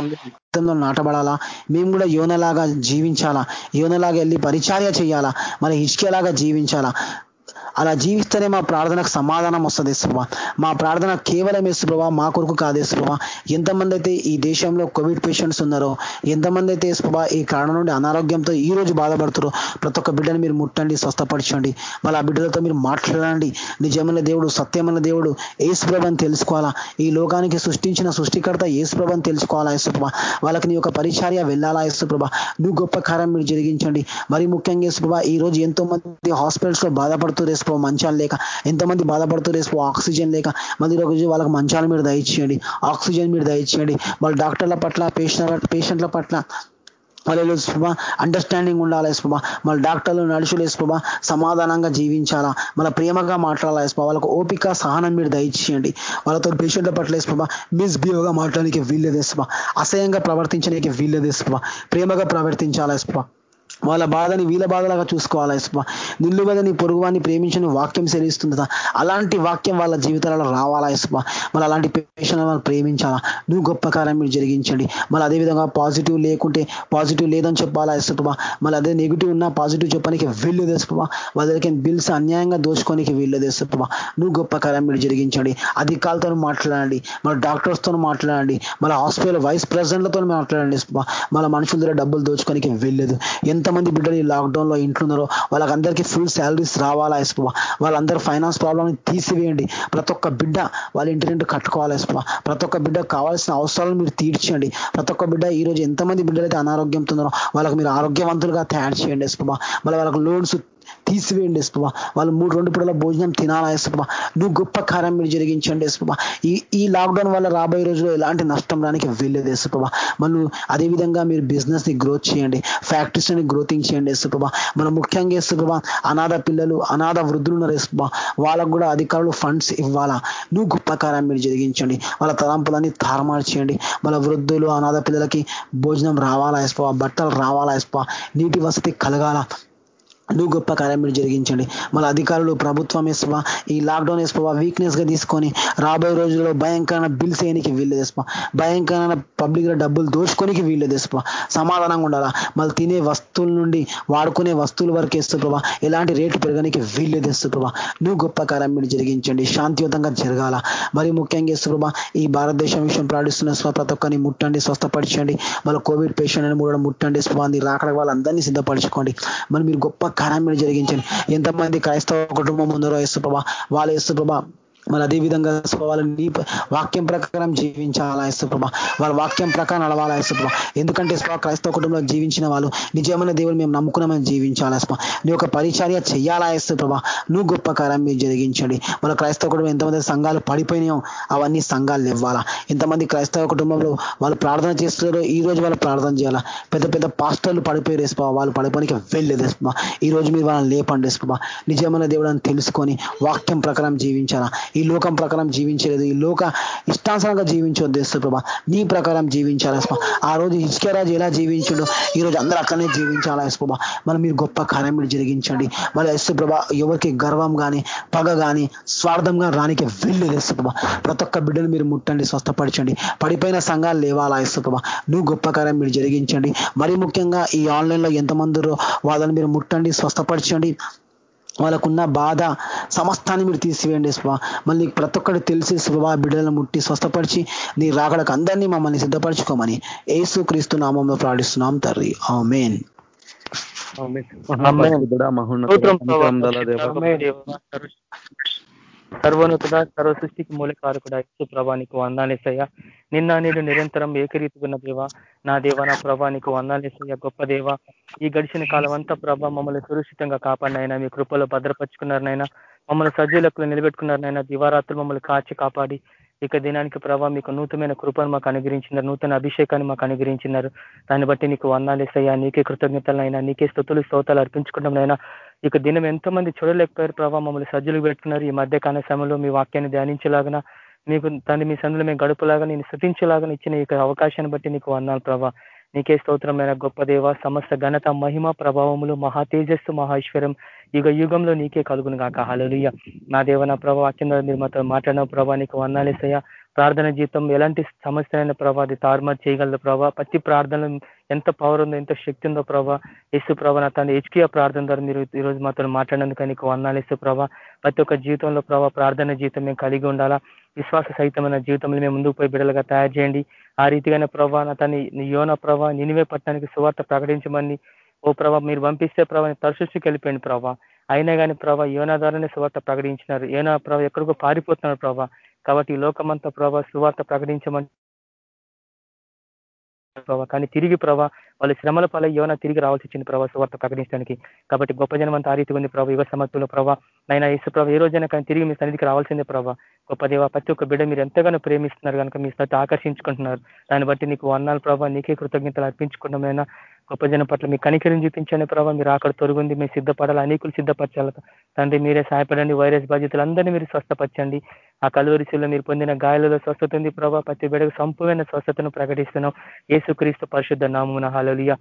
జీవితంలో నాటబడాలా? మేము కూడా యోనలాగా జీవించాలా? యోనలాగా వెళ్ళి పరిచార్య చేయాలా? మరి హిచ్కేలాగా జీవించాలా? అలా జీవిస్తేనే మా ప్రార్థనకు సమాధానం వస్తుంది ప్రభా మా ప్రార్థన కేవలం వేసు మా కొరకు కాదే ప్రభా ఎంతమంది అయితే ఈ దేశంలో కోవిడ్ పేషెంట్స్ ఉన్నారో ఎంతమంది అయితే ప్రభా ఈ కారణం నుండి అనారోగ్యంతో ఈ రోజు బాధపడుతారో ప్రతి ఒక్క బిడ్డని మీరు ముట్టండి స్వస్థపరచండి. వాళ్ళ ఆ బిడ్డలతో మీరు మాట్లాడండి. నిజమైన దేవుడు సత్యమైన దేవుడు ఏసుప్రభని తెలుసుకోవాలా? ఈ లోకానికి సృష్టించిన సృష్టికర్త ఏసుప్రభని తెలుసుకోవాలా యేసుప్రభ? వాళ్ళకి నీ యొక్క పరిచార్య వెళ్ళాలా యేసుప్రభ? నువ్వు గొప్ప కార్యం మీరు జరిగించండి. మరి ముఖ్యంగా యేసుప్రభ ఈ రోజు ఎంతో మంది హాస్పిటల్స్లో బాధపడుతూ రేసుకో మంచాలు లేక ఎంతమంది బాధపడుతూ రేసుకో ఆక్సిజన్ లేక. మళ్ళీ రోజు వాళ్ళకి మంచాల మీరు దయచేయండి ఆక్సిజన్ మీరు దయచేయండి వాళ్ళ డాక్టర్ల పట్ల పేషెంట్ పేషెంట్ల పట్ల వాళ్ళు స్పృభ అండర్స్టాండింగ్ ఉండాలి స్పృభ మళ్ళీ డాక్టర్లు నడుచులు స్పృభ సమాధానంగా జీవించాలా. మళ్ళీ ప్రేమగా మాట్లాడాలి స్పృభ వాళ్ళకు ఓపిక సహనం మీరు దయచేయండి వాళ్ళతో పేషెంట్ల పట్ల స్పృభ మిస్బిహేవ్గా మాట్లాడడానికి వీల్లేదు స్పృభ అసహ్యంగా ప్రవర్తించడానికి వీల్లేదు స్పృభ ప్రేమగా ప్రవర్తించాలా స్పృభ వాళ్ళ బాధని వీళ్ళ బాధలాగా చూసుకోవాలి ఇస్ప నిల్లు మీద నీ పొరుగువాన్ని ప్రేమించిన వాక్యం సెలిస్తుందా అలాంటి వాక్యం వాళ్ళ జీవితాలలో రావాలా ఇస్ప మళ్ళీ అలాంటి పేషెంట్ వాళ్ళు ప్రేమించాలా? నువ్వు గొప్ప కార్యం మీరు జరిగించండి. మళ్ళీ అదేవిధంగా పాజిటివ్ లేకుంటే పాజిటివ్ లేదని చెప్పాలా ఇసుపా మళ్ళీ అదే నెగిటివ్ ఉన్నా పాజిటివ్ చెప్పడానికి వీళ్ళు తెసుపా వాళ్ళకి బిల్స్ అన్యాయంగా దోచుకోనికి వీళ్ళు తెసుపా నువ్వు గొప్ప కార్యం మీరు జరిగించండి. అధికారులతో మాట్లాడండి. మళ్ళీ డాక్టర్స్తో మాట్లాడండి. మళ్ళీ హాస్పిటల్ వైస్ ప్రెసిడెంట్లతో మాట్లాడండి మళ్ళీ మనుషుల దగ్గర డబ్బులు దోచుకోనికి వెళ్ళదు ఎంత ఎంతమంది బిడ్డలు ఈ లాక్డౌన్లో ఇంట్లో ఉన్నారో వాళ్ళకందరికీ ఫుల్ శాలరీస్ రావాలా ఎస్పా వాళ్ళందరూ ఫైనాన్స్ ప్రాబ్లమ్ తీసివేయండి. ప్రతి ఒక్క బిడ్డ వాళ్ళ ఇంటి కట్టుకోవాలి ఎస్పా ప్రతి ఒక్క బిడ్డ కావాల్సిన అవసరాలను మీరు తీర్చండి ప్రతి ఒక్క బిడ్డ ఈరోజు ఎంతమంది బిడ్డలైతే అనారోగ్యంతో ఉన్నారో వాళ్ళకి మీరు ఆరోగ్యవంతులుగా తయారు చేయండి ఎస్పా మళ్ళీ వాళ్ళకి లోన్స్ తీసివేయండి ఎస్పా వాళ్ళు మూడు రెండు పూటల భోజనం తినాలా ఎస్పా నువ్వు గొప్ప కార్యం మీరు జరిగించండి ఎస్పా ఈ ఈ లాక్డౌన్ వల్ల రాబోయే రోజుల్లో ఎలాంటి నష్టం రానికి వెళ్ళేది ఎస్పా మళ్ళీ అదేవిధంగా మీరు బిజినెస్ని గ్రోత్ చేయండి. ఫ్యాక్టరీస్ని గ్రోతింగ్ చేయండి ఎస్పా మనం ముఖ్యంగా ఎస్పా అనాథ పిల్లలు అనాథ వృద్ధులు ఉన్నారు ఎస్పా వాళ్ళకు కూడా అధికారులు ఫండ్స్ ఇవ్వాలా? నువ్వు గొప్ప కార్యం మీరు జరిగించండి. వాళ్ళ తలంపులన్నీ తారమారు చేయండి. వాళ్ళ వృద్ధులు అనాథ పిల్లలకి భోజనం రావాలా ఎస్పా బట్టలు రావాలా ఎస్పా నీటి వసతి కలగాల? నువ్వు గొప్ప కార్యం మీరు జరిగించండి. మళ్ళీ అధికారులు ప్రభుత్వం వేసుకోవా ఈ లాక్డౌన్ వేసుకోవా వీక్నెస్గా తీసుకొని రాబోయే రోజుల్లో భయంకరమైన బిల్స్ వేయనికి వీళ్ళు తెసుకో భయంకరమైన పబ్లిక్లో డబ్బులు దోచుకోనికి వీళ్ళు తెసుకో సమాధానంగా ఉండాలా? మళ్ళీ తినే వస్తువుల నుండి వాడుకునే వస్తువుల వరకు వేస్తూ ప్రభా. ఎలాంటి రేటు పెరగడానికి వీళ్ళు తెస్తూ ప్రభా. నువ్వు గొప్ప కార్యం మీరు జరిగించండి. శాంతియుతంగా జరగాల. మరి ముఖ్యంగా వేస్తూ ప్రభా ఈ భారతదేశం విషయం ప్రాణిస్తున్న ప్రతి ఒక్కరిని ముట్టండి స్వస్థపరచండి. మళ్ళీ కోవిడ్ పేషెంట్ అని కూడా ముట్టండి స్వామి రాకడ వాళ్ళందరినీ సిద్ధపరచుకోండి. మరి మీరు గొప్ప కార్యం మీరు జరిగించండి ఎంతమంది క్రైస్తవ కుటుంబం ఉందరో యేసుప్రభ వాళ్ళ యేసుప్రభ మరి అదే విధంగా నీ వాక్యం ప్రకారం జీవించాలా ప్రభా వాళ్ళ వాక్యం ప్రకారం నడవాలా ఇస్తుప్రభ ఎందుకంటే స్వా క్రైస్తవ కుటుంబంలో జీవించిన వాళ్ళు నిజమైన దేవుడు మేము నమ్ముకున్నామని జీవించాలా స్వా నీ యొక్క పరిచర్య చేయాలా ప్రభా నువ్వు గొప్ప కారం మీరు జరిగించండి. వాళ్ళ క్రైస్తవ కుటుంబం ఎంతమంది సంఘాలు పడిపోయినాయో అవన్నీ సంఘాలు ఇవ్వాలా ఎంతమంది క్రైస్తవ కుటుంబంలో వాళ్ళు ప్రార్థన చేస్తున్నారో ఈ రోజు వాళ్ళు ప్రార్థన చేయాలా. పెద్ద పెద్ద పాస్టర్లు పడిపోయి రేసుకోవా వాళ్ళు పడిపోయినకి వెళ్ళలేదు ఈ రోజు మీరు వాళ్ళని లేపండి రేసుకోమా నిజమైన దేవుడు అని తెలుసుకొని వాక్యం ప్రకారం జీవించాలా. ఈ లోకం ప్రకారం జీవించలేదు ఈ లోక ఇష్టానుసారంగా జీవించొద్దు ప్రభా. నీ ప్రకారం జీవించాలా ఆ రోజు ఇసుకరాజు ఎలా జీవించుడు ఈ రోజు అందరూ అక్కడనే జీవించాలా ప్రభా. మరి మీరు గొప్ప కార్యం మీరు జరిగించండి. మరి ఎస్ ప్రభా ఎవరికి గర్వం కానీ పగ కానీ స్వార్థంగా రానికి వెళ్ళేది ఎస్ ప్రభా. ప్రతి ఒక్క బిడ్డను మీరు ముట్టండి స్వస్థపరచండి. పడిపోయిన సంఘాలు లేవాలా ఎస్ ప్రభా. నువ్వు గొప్ప కార్యం మీరు జరిగించండి. మరి ముఖ్యంగా ఈ ఆన్లైన్లో వాళ్ళని మీరు ముట్టండి స్వస్థపరచండి. వాళ్ళకున్న బాధ సమస్తాన్ని మీరు తీసివేయండి స్వా మళ్ళీ ప్రతి ఒక్కటి తెలిసి స్వభా బిడ్డలను ముట్టి స్వస్థపరిచి నీ రాకడకు అందరినీ మమ్మల్ని సిద్ధపరచుకోమని ఏసు క్రీస్తు నామంలో ప్రార్థిస్తున్నాం తర్రి ఆ మెయిన్ సర్వోన్నతుడ సర్వ సృష్టికి మూలకారకుడ ఇసు నీకు వందాలేసయ్య నిన్న నేను నిరంతరం ఏకరీతిగున్న దేవ నా దేవ నా ప్రభా నీకు వందాలేసయ్య గొప్ప దేవ. ఈ గడిచిన కాలం అంతా ప్రభా మమ్మల్ని సురక్షితంగా కాపాడినైనా మీ కృపలో భద్రపరుచుకున్నారనైనా మమ్మల్ని సజీలకు నిలబెట్టుకున్నారనైనా దివారాత్రులు మమ్మల్ని కాచి కాపాడి ఇక దినానికి ప్రభావ మీకు నూతనమైన కృపను మాకు అనుగ్రహించినారు నూతన అభిషేకాన్ని మాకు అనుగ్రహించినారు. దాన్ని బట్టి నీకు వందాలేసయ్యా నీకే కృతజ్ఞతలైనా నీకే స్థుతులు స్తోతాలు అర్పించుకుంటాంనైనా ఇక దినం ఎంతో మంది చూడలేకపోయారు ప్రభావ మమ్మల్ని సజ్జలు పెట్టుకున్నారు ఈ మధ్య కాల సమయంలో మీ వాక్యాన్ని ధ్యానించేలాగా మీకు తండ్రి మీ సందులో మేము గడుపులాగా నేను శృతించేలాగా ఇచ్చిన ఈ అవకాశాన్ని బట్టి నీకు వందాలు ప్రభావ నీకే స్తోత్రమైన గొప్ప దేవ సమస్త ఘనత మహిమ ప్రభావములు మహా తేజస్సు మహేశ్వరం యుగ యుగంలో నీకే కలుగును కాక హలలుయ నా దేవ నా ప్రభావ వాక్యం మీరు మాతో మాట్లాడిన ప్రభా నీకు వందాలేసయ్యా ప్రార్థన జీవితం ఎలాంటి సమస్యలైన ప్రభా అది తారుమారు చేయగలదు ప్రభా. ప్రతి ప్రార్థన ఎంత పవర్ ఉందో ఎంత శక్తి ఉందో ప్రభా యేసు ప్రభా నా తన హెచ్కియా ప్రార్థన ద్వారా మీరు ఈరోజు మాతో మాట్లాడినందుకు నీకు వందాలు ఇస్తూ ప్రభా. ప్రతి ఒక్క జీవితంలో ప్రభా ప్రార్థన జీవితం మేము కలిగి ఉండాలా. విశ్వాస సహితమైన జీవితంలో మేము ముందుకు పోయి బిడ్డలుగా తయారు చేయండి. ఆ రీతిగానే ప్రభా నా తన యోన ప్రభా నినివే పట్టణానికి సువార్త ప్రకటించమని. ఓ ప్రభా మీరు పంపిస్తే ప్రభా తరచుకి వెళ్ళిపోయింది ప్రభా. అయినా కానీ ప్రభా యోనా ద్వారానే సువార్త ప్రకటించినారు. యోనా ప్రభా ఎక్కడికో పారిపోతున్నారు ప్రభా. కాబట్టి ఈ లోకమంతా ప్రభా సువార్త ప్రకటించమని ప్రభావ కానీ తిరిగి ప్రభా వాళ్ళు శ్రమల పాల యోన తిరిగి రావాల్సి వచ్చింది ప్రభావ సువార్త ప్రకటించడానికి. కాబట్టి గొప్ప జనం అంతా ఆ రీతి ఉంది ప్రభావ యువ సమర్థులు ప్రభావ నైనా ఇసు ప్రభావ ఏ రోజైనా కానీ తిరిగి మీ సన్నిధికి రావాల్సిందే ప్రభావ గొప్ప దేవ ప్రతి ఒక్క బిడ్డ మీరు ఎంతగానో ప్రేమిస్తున్నారు కనుక మీ సత్తి ఆకర్షించుకుంటున్నారు. దాన్ని బట్టి నీకు వర్ణాలు ప్రభావ నీకే కృతజ్ఞతలు అర్పించుకున్నామైనా గొప్ప జనం పట్ల మీ కనికరిని చూపించండి ప్రభావ మీరు అక్కడ తొరుగుంది మీరు సిద్ధపడాలి అనేకులు సిద్ధపరచాలి. తండ్రి మీరే సహాయపడండి వైరస్ బాధితులందరినీ మీరు స్వస్థపరచండి. ఆ కలువరిశిలో మీరు పొందిన గాయాలలో స్వస్థత ఉంది ప్రభావ ప్రతి బిడకు సంపూర్ణ స్వస్థతను ప్రకటిస్తున్నాం. ఏసుక్రీస్తు పరిశుద్ధ నామున హలలియ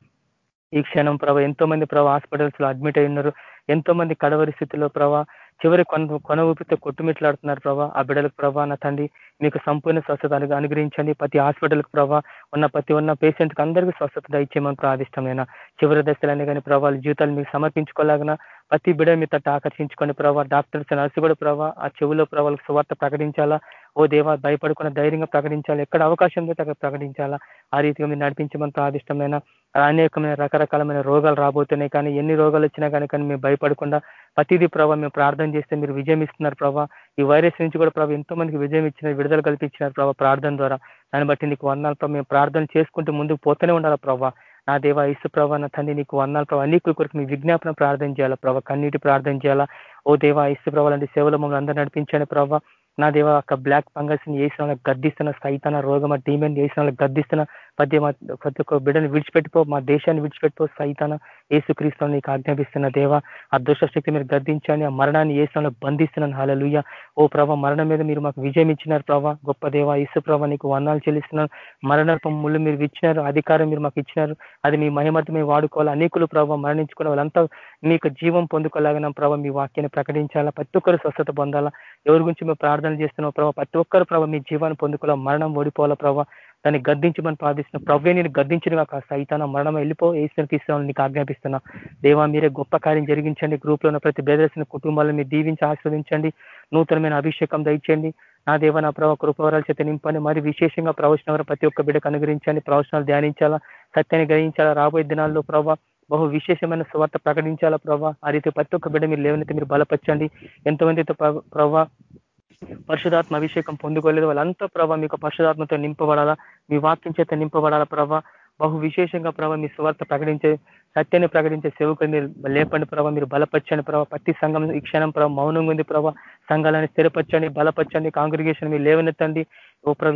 ఈ క్షణం ప్రభావ ఎంతో మంది ప్రభావ హాస్పిటల్స్లో అడ్మిట్ అయి ఉన్నారు. ఎంతో మంది కడవరి స్థితిలో ప్రభావ చివరి కొన కొన ఊపితే కొట్టుమిట్లాడుతున్నారు ప్రభా. ఆ బిడ్డలకు ప్రభా నా తండ్రి మీకు సంపూర్ణ స్వస్థత అనుగ్రహించండి. ప్రతి హాస్పిటల్కి ప్రభా ఉన్న ప్రతి ఉన్న పేషెంట్కి అందరికీ స్వస్థత దయచేయమని ప్రాదిష్టమైన చివరి దశలన్నీ కానీ ప్రభావాల జీవితాలు మీకు సమర్పించుకోలేగన ప్రతి బిడ్డ మీ తట్టు ఆకర్షించుకోండి ప్రభావ డాక్టర్స్ నర్సు కూడా ప్రభావ ఆ చెవులో ప్రభావాలకు సువార్త ప్రకటించాలా? ఓ దేవా భయపడుకున్న ధైర్యంగా ప్రకటించాలి. ఎక్కడ అవకాశం ఉందో అక్కడ ప్రకటించాలా? ఆ రీతిగా మీరు నడిపించమని ప్రాదిష్టమైన అనేకమైన రకరకాలమైన రోగాలు రాబోతున్నాయి. కానీ ఎన్ని రోగాలు వచ్చినా కానీ కానీ మేము భయపడకుండా ప్రతిదీ ప్రభావ మేము ప్రార్థన చేస్తే మీరు విజయం ఇస్తున్నారు ప్రభావ ఈ వైరస్ నుంచి కూడా ప్రభావ ఎంతో మందికి విజయం ఇచ్చిన విడుదల కల్పించినారు ప్రభావ ప్రార్థన ద్వారా. దాన్ని బట్టి నీకు వందాలు ప్రభావ మేము ప్రార్థన చేసుకుంటూ ముందుకు పోతూనే ఉండాలి ప్రభావ నా దేవ ఇసు ప్రభా నా తండ్రి నీకు వందాలు ప్రభావ అన్నిటి కొరకు మీ విజ్ఞాపన ప్రార్థన చేయాలా ప్రభావ కన్నీటి ప్రార్థన చేయాలా? ఓ దేవ ఇసు ప్రభావ లాంటి సేవలు మమ్మల్ని అందరూ నడిపించండి ప్రభావ నా దేవ ఒక బ్లాక్ ఫంగస్ని వేసిన వాళ్ళకి గద్దిస్తున్న సైతాన రోగం డీమెన్ వేసిన వాళ్ళకి గద్దిస్తున్న పద్య ప్రతి ఒక్క బిడ్డను విడిచిపెట్టిపో మా దేశాన్ని విడిచిపెట్టిపో సైతాన ఏసుక్రీస్తుని నీకు ఆజ్ఞాపిస్తున్న దేవ ఆ దుష్టశక్తి మీరు గర్దించండి ఆ మరణాన్ని ఏసులో బంధిస్తున్నాను. హాలలుయ్య ఓ ప్రభా మరణం మీద మీరు మాకు విజయం ఇచ్చినారు ప్రభా. గొప్ప దేవ ఇసు ప్రభ నీకు వర్ణాలు చెల్లిస్తున్నాను. మరణపు ముళ్ళు మీరు ఇచ్చినారు అధికారం మీరు మాకు ఇచ్చినారు. అది మీ మహిమత మేము వాడుకోవాలి. అనేకులు ప్రభావ మరణించుకున్న వాళ్ళంతా మీకు జీవం పొందుకోలేగన ప్రభావ మీ వాక్యాన్ని ప్రకటించాలా? ప్రతి ఒక్కరు స్వస్థత పొందాలా? ఎవరి గురించి మేము ప్రార్థన చేస్తున్నాం ప్రభావ ప్రతి ఒక్కరు ప్రభావ మీ జీవాన్ని పొందుకోవాలా? మరణం ఓడిపోవాలా ప్రభావ దాన్ని గద్దించమని ప్రార్థిస్తున్నా ప్రవ్వే నేను గద్దించిన కాక సైతాన మరణం వెళ్ళిపో ఏసుని తీసుకున్నాను నీకు ఆజ్ఞాపిస్తున్నా. దేవా మీరే గొప్ప కార్యం జరిగించండి. గ్రూప్లో ఉన్న ప్రతి బెదర్సిన కుటుంబాలను మీరు దీవించి ఆస్వాదించండి నూతనమైన అభిషేకం దయచేయండి. నా దేవ నా ప్రభావ కృపవరాల చేత నింపండి. మరి విశేషంగా ప్రవచనం ప్రతి ఒక్క బిడ్డకు అనుగ్రహించండి. ప్రవచనాలు ధ్యానించాలా? సత్యాన్ని గ్రహించాలా? రాబోయే దినాల్లో ప్రభావ బహు విశేషమైన స్వార్థ ప్రకటించాలా ప్రభావ ఆ రీతి ప్రతి ఒక్క బిడ్డ మీరు లేవనైతే మీరు బలపరచండి. ఎంతమందితో ప్రభావ పరిశుధాత్మ అభిషేకం పొందుకోలేదు. వాళ్ళంతా ప్రభావ మీకు పరిశుధాత్మతో నింపబడాలా? మీ వాక్యం చేత నింపబడాలా ప్రభావ బహు విశేషంగా ప్రభావ మీ స్వార్థ ప్రకటించే సత్యాన్ని ప్రకటించే సేవకులు మీరు లేపండి ప్రభావ మీరు బలపరచండి ప్రభావ ప్రతి సంఘం ఈ క్షణం ప్రభావ మౌనంగా ఉంది ప్రభావ సంఘాలని స్థిరపరచండి బలపరచండి. కాంగ్రిగేషన్ మీరు లేవనెత్తండి. ఓ ప్ర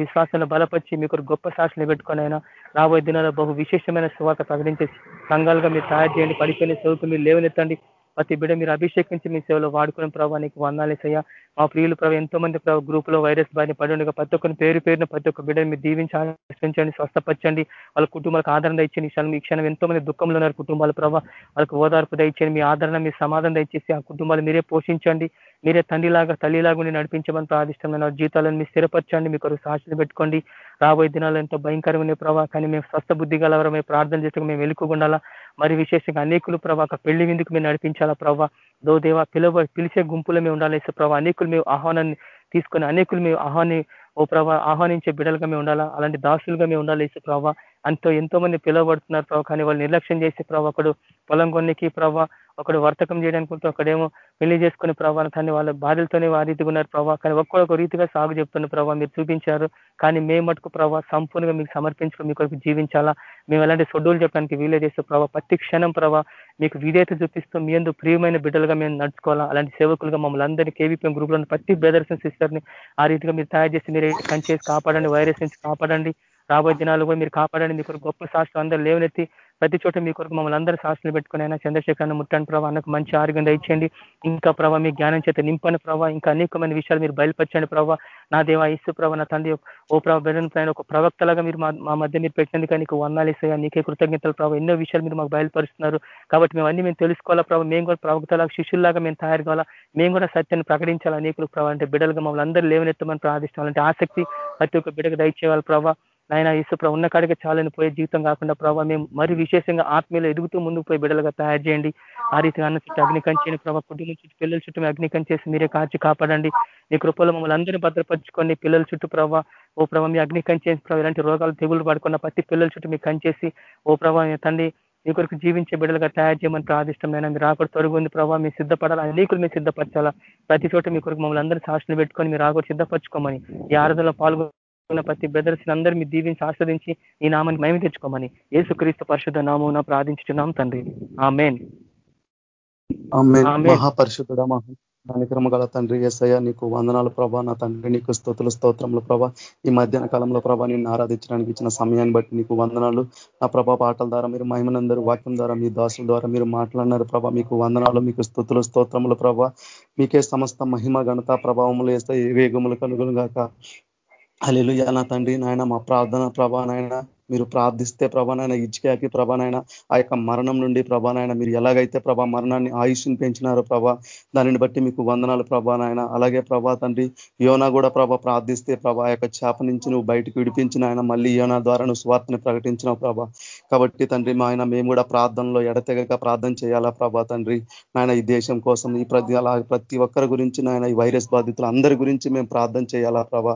బలపరిచి మీకు గొప్ప సాక్షులు పెట్టుకొని అయినా రాబోయే దినాల్లో బహు విశేషమైన స్వార్థ ప్రకటించే సంఘాలుగా మీరు తయారు చేయండి. పడిపోయిన సేవకులు మీరు లేవనెత్తండి. ప్రతి బిడ్డ మీరు అభిషేకించి మీ సేవలో వాడుకునే ప్రభావ నీకు వందాలేసయ్యా మా ప్రియులు ప్రభావ ఎంతో మంది గ్రూప్లో వైరస్ బారిన పడి ప్రతి ఒక్కరిని పేరు పేరున ప్రతి ఒక్క బిడ్డని మీరు దీవించి ఆశ్రయించండి స్వస్థపరచండి. వాళ్ళ కుటుంబాలకు ఆదరణ ఇచ్చి ఈ క్షణం ఎంతో మంది దుఃఖంలో ఉన్నారు కుటుంబాల ప్రభావ వాళ్ళకి ఓదార్పు దయచేయండి. మీ ఆదరణ మీ సమాధానం దయచేసి ఆ కుటుంబాలు మీరే పోషించండి. మీరే తండ్రిలాగా తల్లిలాగా ఉండి నడిపించమని ప్రాదిష్టమైన జీతాలను మీరు స్థిరపరచండి. మీకు సాక్షులు పెట్టుకోండి. రాబోయే దినాలు ఎంతో భయంకరమైన ప్రభావ కానీ మేము స్వస్థ బుద్ధి గలవరమే ప్రార్థన చేసుకుని మేము వెలుకుండాలా మరి విశేషంగా అనేకులు ప్రభావ పెళ్ళి విందుకు మేము నడిపించాలా ప్రభావ దో దేవ పిలువ పిలిచే గుంపులో మేము ఉండాలి ప్రభావ అనేకులు మేము ఆహ్వానాన్ని తీసుకొని అనేకులు మేము ఆహ్వాని ఓ ప్రభా ఆహ్వానించే బిడ్డలుగా మేము ఉండాలా? అలాంటి దాసులుగా మేము ఉండాలి ఇసు ప్రభావ అంతో ఎంతో మంది పిలువబడుతున్నారు ప్రభావ కానీ వాళ్ళు నిర్లక్ష్యం చేసే ప్రభావ ఒకడు పొలం కొన్నికి ప్రభావ ఒకడు వర్తకం చేయడానికి ఉంటే ఒకడేమో పెళ్ళి చేసుకునే ప్రభావ కానీ వాళ్ళ బాధలతోనే ఆ రీతిగా ఉన్నారు ప్రభావ కానీ ఒక్కొక్క రీతిగా సాగు చెప్తున్న ప్రభావ మీరు చూపించారు. కానీ మేము మటుకు ప్రభావ సంపూర్ణంగా మీకు సమర్పించుకుని మీ కొరకు జీవించాలా? మేము ఎలాంటి షెడ్యూల్ చెప్పడానికి వీలే చేస్తే ప్రభావ ప్రతి క్షణం ప్రభావ మీకు విధేత చూపిస్తూ మీ ఎందుకు ప్రియమైన బిడ్డలుగా మేము నడుచుకోవాలా? అలాంటి సేవకులుగా మమ్మల్ని అందరినీ కేవీపీఎం గ్రూప్లో ప్రతి బ్రదర్స్ సిస్టర్ని ఆ రీతిగా మీరు తయారు చేసి మీరు కంచేసి కాపాడండి వైరస్ నుంచి కాపాడండి. రాబోయే దినాలు కూడా మీరు కాపాడండి. మీకు గొప్ప శాస్త్రం అందరూ లేవనెత్తి ప్రతి చోట మీ కొరకు మమ్మల్ని అందరూ శాస్త్రాలు పెట్టుకుని అయినా చంద్రశేఖర్ ముట్టండి ప్రభావ అన్నకు మంచి ఆరోగ్యం దయచేయండి. ఇంకా ప్రభావ మీ జ్ఞానం చేత నింపని ప్రభావ ఇంకా అనేకమైన విషయాలు మీరు బయలుపరచండి ప్రభావ నా దేవ ఇసు ప్రభావ నా తండ్రి ఓ ప్రభావ బెదన్ ఒక ప్రవక్తలాగా మీరు మా మధ్య మీరు పెట్టినందుకు నీకు వందాలు ఇస్తాయా నీకే కృతజ్ఞతలు ప్రభావ ఎన్నో విషయాలు మీరు మాకు బయలుపరుస్తున్నారు. కాబట్టి మేము అన్ని మేము తెలుసుకోవాలా ప్రభావ మేము కూడా ప్రవక్తలాగా శిష్యుల్లాగా మేము తయారు కావాలా. మేము కూడా సత్యాన్ని ప్రకటించాలా అనేకులు ప్రభావ అంటే బిడ్డలుగా మమ్మల్ని అందరూ లేవనెత్తమని ప్రార్థిస్తాం ఆసక్తి ప్రతి ఒక్క బిడ్డకు దయచేయాలి ప్రభావ నాయన ఈశ్వ్రభ ఉన్న కాడికి చాలని పోయే జీవితం కాకుండా ప్రభావ మేము మరి విశేషంగా ఆత్మీయులు ఎదుగుతూ ముందుకు పోయి బిడ్డలుగా తయారు చేయండి. ఆ రీతిగా అన్న చుట్టూ అగ్ని ప్రభావ కుటుంబం చుట్టూ పిల్లల చుట్టూ అగ్ని కంచేసి మీరే కాచి కాపాడండి. మీ కృపలో మమ్మల్ని అందరినీ భద్రపరచుకొని పిల్లల చుట్టూ ప్రభావ ఓ ప్రభావ మీ అగ్ని కంచేసి ప్రభావ ఇలాంటి రోగాలు తెగులు పడుకున్న ప్రతి పిల్లల చుట్టూ మీకు కంచేసి ఓ ప్రభావ తండ్రి మీ కొరకు జీవించే బిడ్డలుగా తయారు చేయమని ప్రాదిష్టమైన మీరు ఆకడ తొడుగుంది ప్రభావ మీరు సిద్ధపడాలి. అనేకులు మీరు సిద్ధపరచాలా. ప్రతి చోట మీ కొరకు మమ్మల్ని అందరూ సాక్షులు పెట్టుకొని మీరు ఆకడ సిద్ధపరచుకోమని ఈ ఆరాధనలో పాల్గొ ప్రతి బ్రదర్స్ అందరూ మీ దీవించి ఆస్వాదించి ఈ నామాన్ని మేము తెచ్చుకోమని ఏసుక్రీస్తు పరిశుద్ధ నామం ప్రార్థించుతున్నాం తండ్రి. ఆ మెయిన్ మహాపరిశుద్ధుడ మహానిక్రమ గల తండ్రి ఎస్ఐ నీకు వందనాలు ప్రభా. నా తండ్రి నీకు స్థుతులు స్తోత్రములు ప్రభా. ఈ మధ్యాహ్న కాలంలో ప్రభా నిన్ను ఆరాధించడానికి ఇచ్చిన సమయాన్ని బట్టి నీకు వందనాలు. నా ప్రభా పాటల ద్వారా మీరు మహిమనందరూ వాక్యం ద్వారా మీ దాసుల ద్వారా మీరు మాట్లాడినారు ప్రభా. మీకు వందనాలు మీకు స్థుతులు స్తోత్రములు ప్రభా. మీకే సమస్త మహిమ ఘనత ప్రభావములు వేస్తే వేగములు కనుగొను గాక అల్లెలు నా తండ్రి నాయన మా ప్రార్థన ప్రభా నాయన. మీరు ప్రార్థిస్తే ప్రభానైనా ఇచ్చికాకి ప్రభానైనా ఆ యొక్క మరణం నుండి ప్రభానైనా మీరు ఎలాగైతే ప్రభా మరణాన్ని ఆయుష్ని పెంచినారో ప్రభా దానిని బట్టి మీకు వందనాలు ప్రభానైనా. అలాగే ప్రభా తండ్రి యోనా కూడా ప్రభా ప్రార్థిస్తే ప్రభా యొక్క చేప నుంచి నువ్వు బయటకు విడిపించిన ఆయన మళ్ళీ యోనా ద్వారా నువ్వు స్వార్థని ప్రకటించినావు ప్రభా. కాబట్టి తండ్రి మా ఆయన మేము కూడా ప్రార్థనలో ఎడతెగక ప్రార్థన చేయాలా ప్రభా తండ్రి? నాయన ఈ దేశం కోసం ఈ ప్రతి అలా ప్రతి ఒక్కరి గురించి నాయన ఈ వైరస్ బాధితులు అందరి గురించి మేము ప్రార్థన చేయాలా ప్రభా?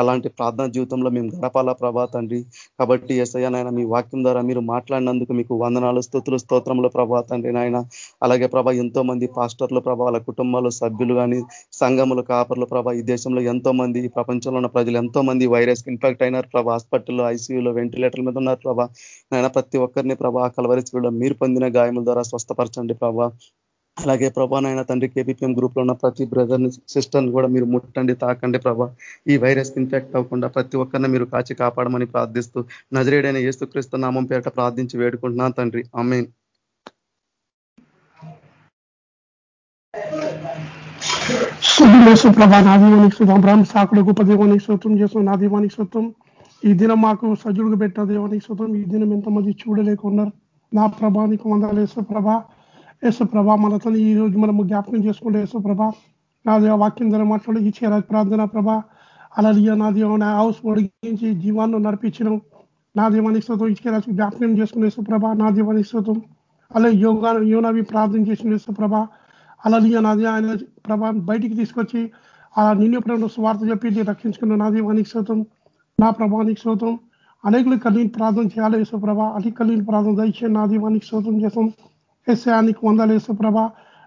అలాంటి ప్రార్థన జీవితంలో మేము గడపాలా ప్రభా తండ్రి? కాబట్టి ఏసయ్య నాయన మీ వాక్యం ద్వారా మీరు మాట్లాడినందుకు మీకు వందనాలు స్థుతులు స్తోత్రములు ప్రభా తండ్రి నాయన. అలాగే ప్రభా ఎంతో మంది పాస్టర్లు ప్రభా వాళ్ళ కుటుంబాలు సభ్యులు కానీ సంఘములు కాపర్లు ప్రభా ఈ దేశంలో ఎంతో మంది ప్రపంచంలో ఉన్న ప్రజలు ఎంతో మంది వైరస్ ఇన్ఫెక్ట్ అయినారు ప్రభా. హాస్పిటల్లో ఐసీయూలో వెంటిలేటర్ల మీద ఉన్నారు ప్రభా. నాయన ప్రతి ఒక్కరిని ప్రభా కలవరిచిలో మీరు పొందిన గాయముల ద్వారా స్వస్థపరచండి ప్రభా. అలాగే ప్రభా నాయన తండ్రి కేబీపీఎం గ్రూప్లో ఉన్న ప్రతి బ్రదర్ని సిస్టర్ని కూడా మీరు ముట్టండి తాకండి ప్రభా. ఈ వైరస్ ఇన్ఫెక్ట్ అవ్వకుండా ప్రతి ఒక్కరిని మీరు కాచి కాపాడమని ప్రార్థిస్తూ నజరేడైన ఏసుక్రీస్తు నామం పేట ప్రార్థించి వేడుకుంటున్నాను తండ్రి. అమ్మేన్ ప్రభా నా దీవానికి శుభం. బ్రహ్మ సాకుడు గొప్ప దీవానికి శోతం చేస్తాం నా దీవానికి శోతం ఈ దినం మాకు సజుడుగా పెట్ట దేవానికి శోతం ఈ దినం ఎంతమంది చూడలేకున్నారు నా ప్రభానికి వందలేసు ప్రభా. యేసు ప్రభా మనతో ఈ రోజు మనము జ్ఞాపకం చేసుకుంటే యేసుప్రభ నా దేవ వాక్యం ధర మాట్లాడి ఈ ప్రార్థన ప్రభా. అలలియ నా దేవ హౌస్ పొడిగించి జీవాన్ని నడిపించడం నా దీవానికి శోతం ఇచ్చేరా జ్ఞాపకం చేసుకునే సుప్రభ నా దీవానికి శోతం అలా యోగా యోనవి ప్రార్థన చేసిన సుప్రభ అలలియ నాది ఆయన ప్రభా బయటికి తీసుకొచ్చి ఆ నిన్ను ప్రేమ స్వార్థ చెప్పి రక్షించుకున్న నా దీవానికి శోతం నా ప్రభానికి శోతం అనేకులు కలిగిన ప్రార్థన చేయాలి యేసుప్రభ. అది కలిగిన ప్రార్థన దయచే నా దీవానికి శోతం చేస్తాం. ఎస్ఆనికి వందాలు యేసుప్రభ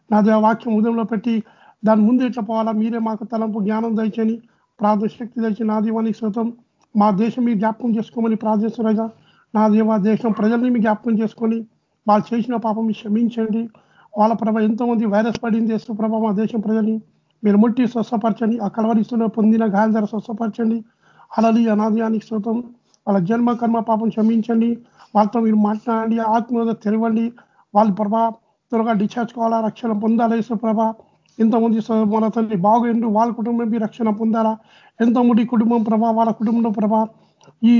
నా వాక్యం ఉదయంలో పెట్టి దాని ముందు ఎట్లా పోవాలా? మీరే మాకు తలంపు జ్ఞానం దయచని ప్రార్థన శక్తి దయచి నా దీవానికి శృతం మా దేశం మీరు జ్ఞాపకం చేసుకోమని ప్రార్థిస్తున్నాగా నా దేవ దేశం ప్రజల్ని మీ జ్ఞాపకం చేసుకొని వాళ్ళు చేసిన పాపం క్షమించండి. వాళ్ళ ప్రభ ఎంతోమంది వైరస్ పడింది చేస్తూ ప్రభ మా దేశం ప్రజల్ని. మీరు ముట్టి స్వస్థపరచండి ఆ కలవరిస్తులో పొందిన గాయం ధర స్వస్థపరచండి అలలి అనాదయానికి శృతం వాళ్ళ జన్మ కర్మ పాపం క్షమించండి. వాళ్ళతో మీరు మాట్లాడండి ఆత్మ తెరవండి. వాళ్ళ ప్రభా త్వరగా డిశ్చార్జ్ కావాలా? రక్షణ పొందాలా యేసు ప్రభ? ఎంతమంది మన తల్లి బాగుండు వాళ్ళ కుటుంబం మీ రక్షణ పొందాలా? ఎంతమంది కుటుంబం ప్రభా వాళ్ళ కుటుంబంలో ప్రభా ఈ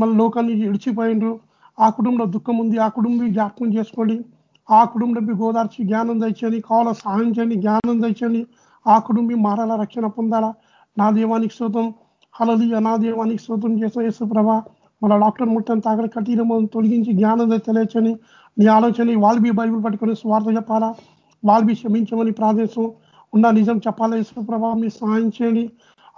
మన లోకాన్ని విడిచిపోయిండ్రు. ఆ కుటుంబంలో దుఃఖం ఉంది. ఆ కుటుంబం జ్ఞాపకం చేసుకోండి. ఆ కుటుంబం గోదార్చి జ్ఞానం తెచ్చని కావాల సహాయం చేయండి జ్ఞానం తెచ్చని ఆ కుటుంబం మారాలా రక్షణ పొందాలా? నా దేవానికి శోతం హలది నా దేవానికి శోతం చేసే యేసు ప్రభ. మన డాక్టర్ ముట్టని తాగల కఠినమని తొలగించి జ్ఞానం తెలియచని నీ ఆలోచన వాళ్ళవి బైబిల్ పట్టుకొని స్వార్థ చెప్పాలా? వాళ్ళవి క్షమించమని ప్రాదేశం ఉన్న నిజం చెప్పాలా? యేసు ప్రభావం మీ సహాయం చేయండి.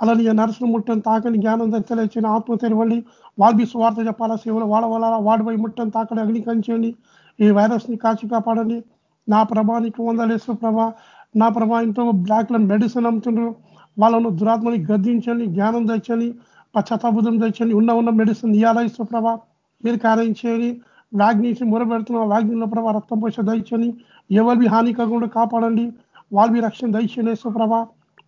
అలానే నరసిన ముట్టని తాకని జ్ఞానం తెలచని ఆత్మ తెరవండి. వాళ్ళవి స్వార్థ చెప్పాలా? సేవలు వాడవాలా వాడిపై ముట్టని తాకని అగ్నికరించండి ఈ వైరస్ని కాచి కాపాడండి. నా ప్రభానికి వందలేసు ప్రభా నా ప్రభా ఇంట్లో బ్లాక్ మెడిసిన్ అమ్ముతుండ్రు. వాళ్ళను దురాత్మని గద్దించండి. జ్ఞానం తెచ్చని పశ్చాత్తాబుద్ధం తెచ్చండి ఉన్న ఉన్న మెడిసిన్ ఇవ్వాలా ఇసు ప్రభా మీరు కార్యం చేయండి. వాగ్నిసి మొరబెడుతున్న వ్యాగ్నిలో ప్రభా రక్తం పోష దయచని ఎవరి హాని కాకుండా కాపాడండి. వాళ్ళవి రక్షణ దయచండి యేసుప్రభ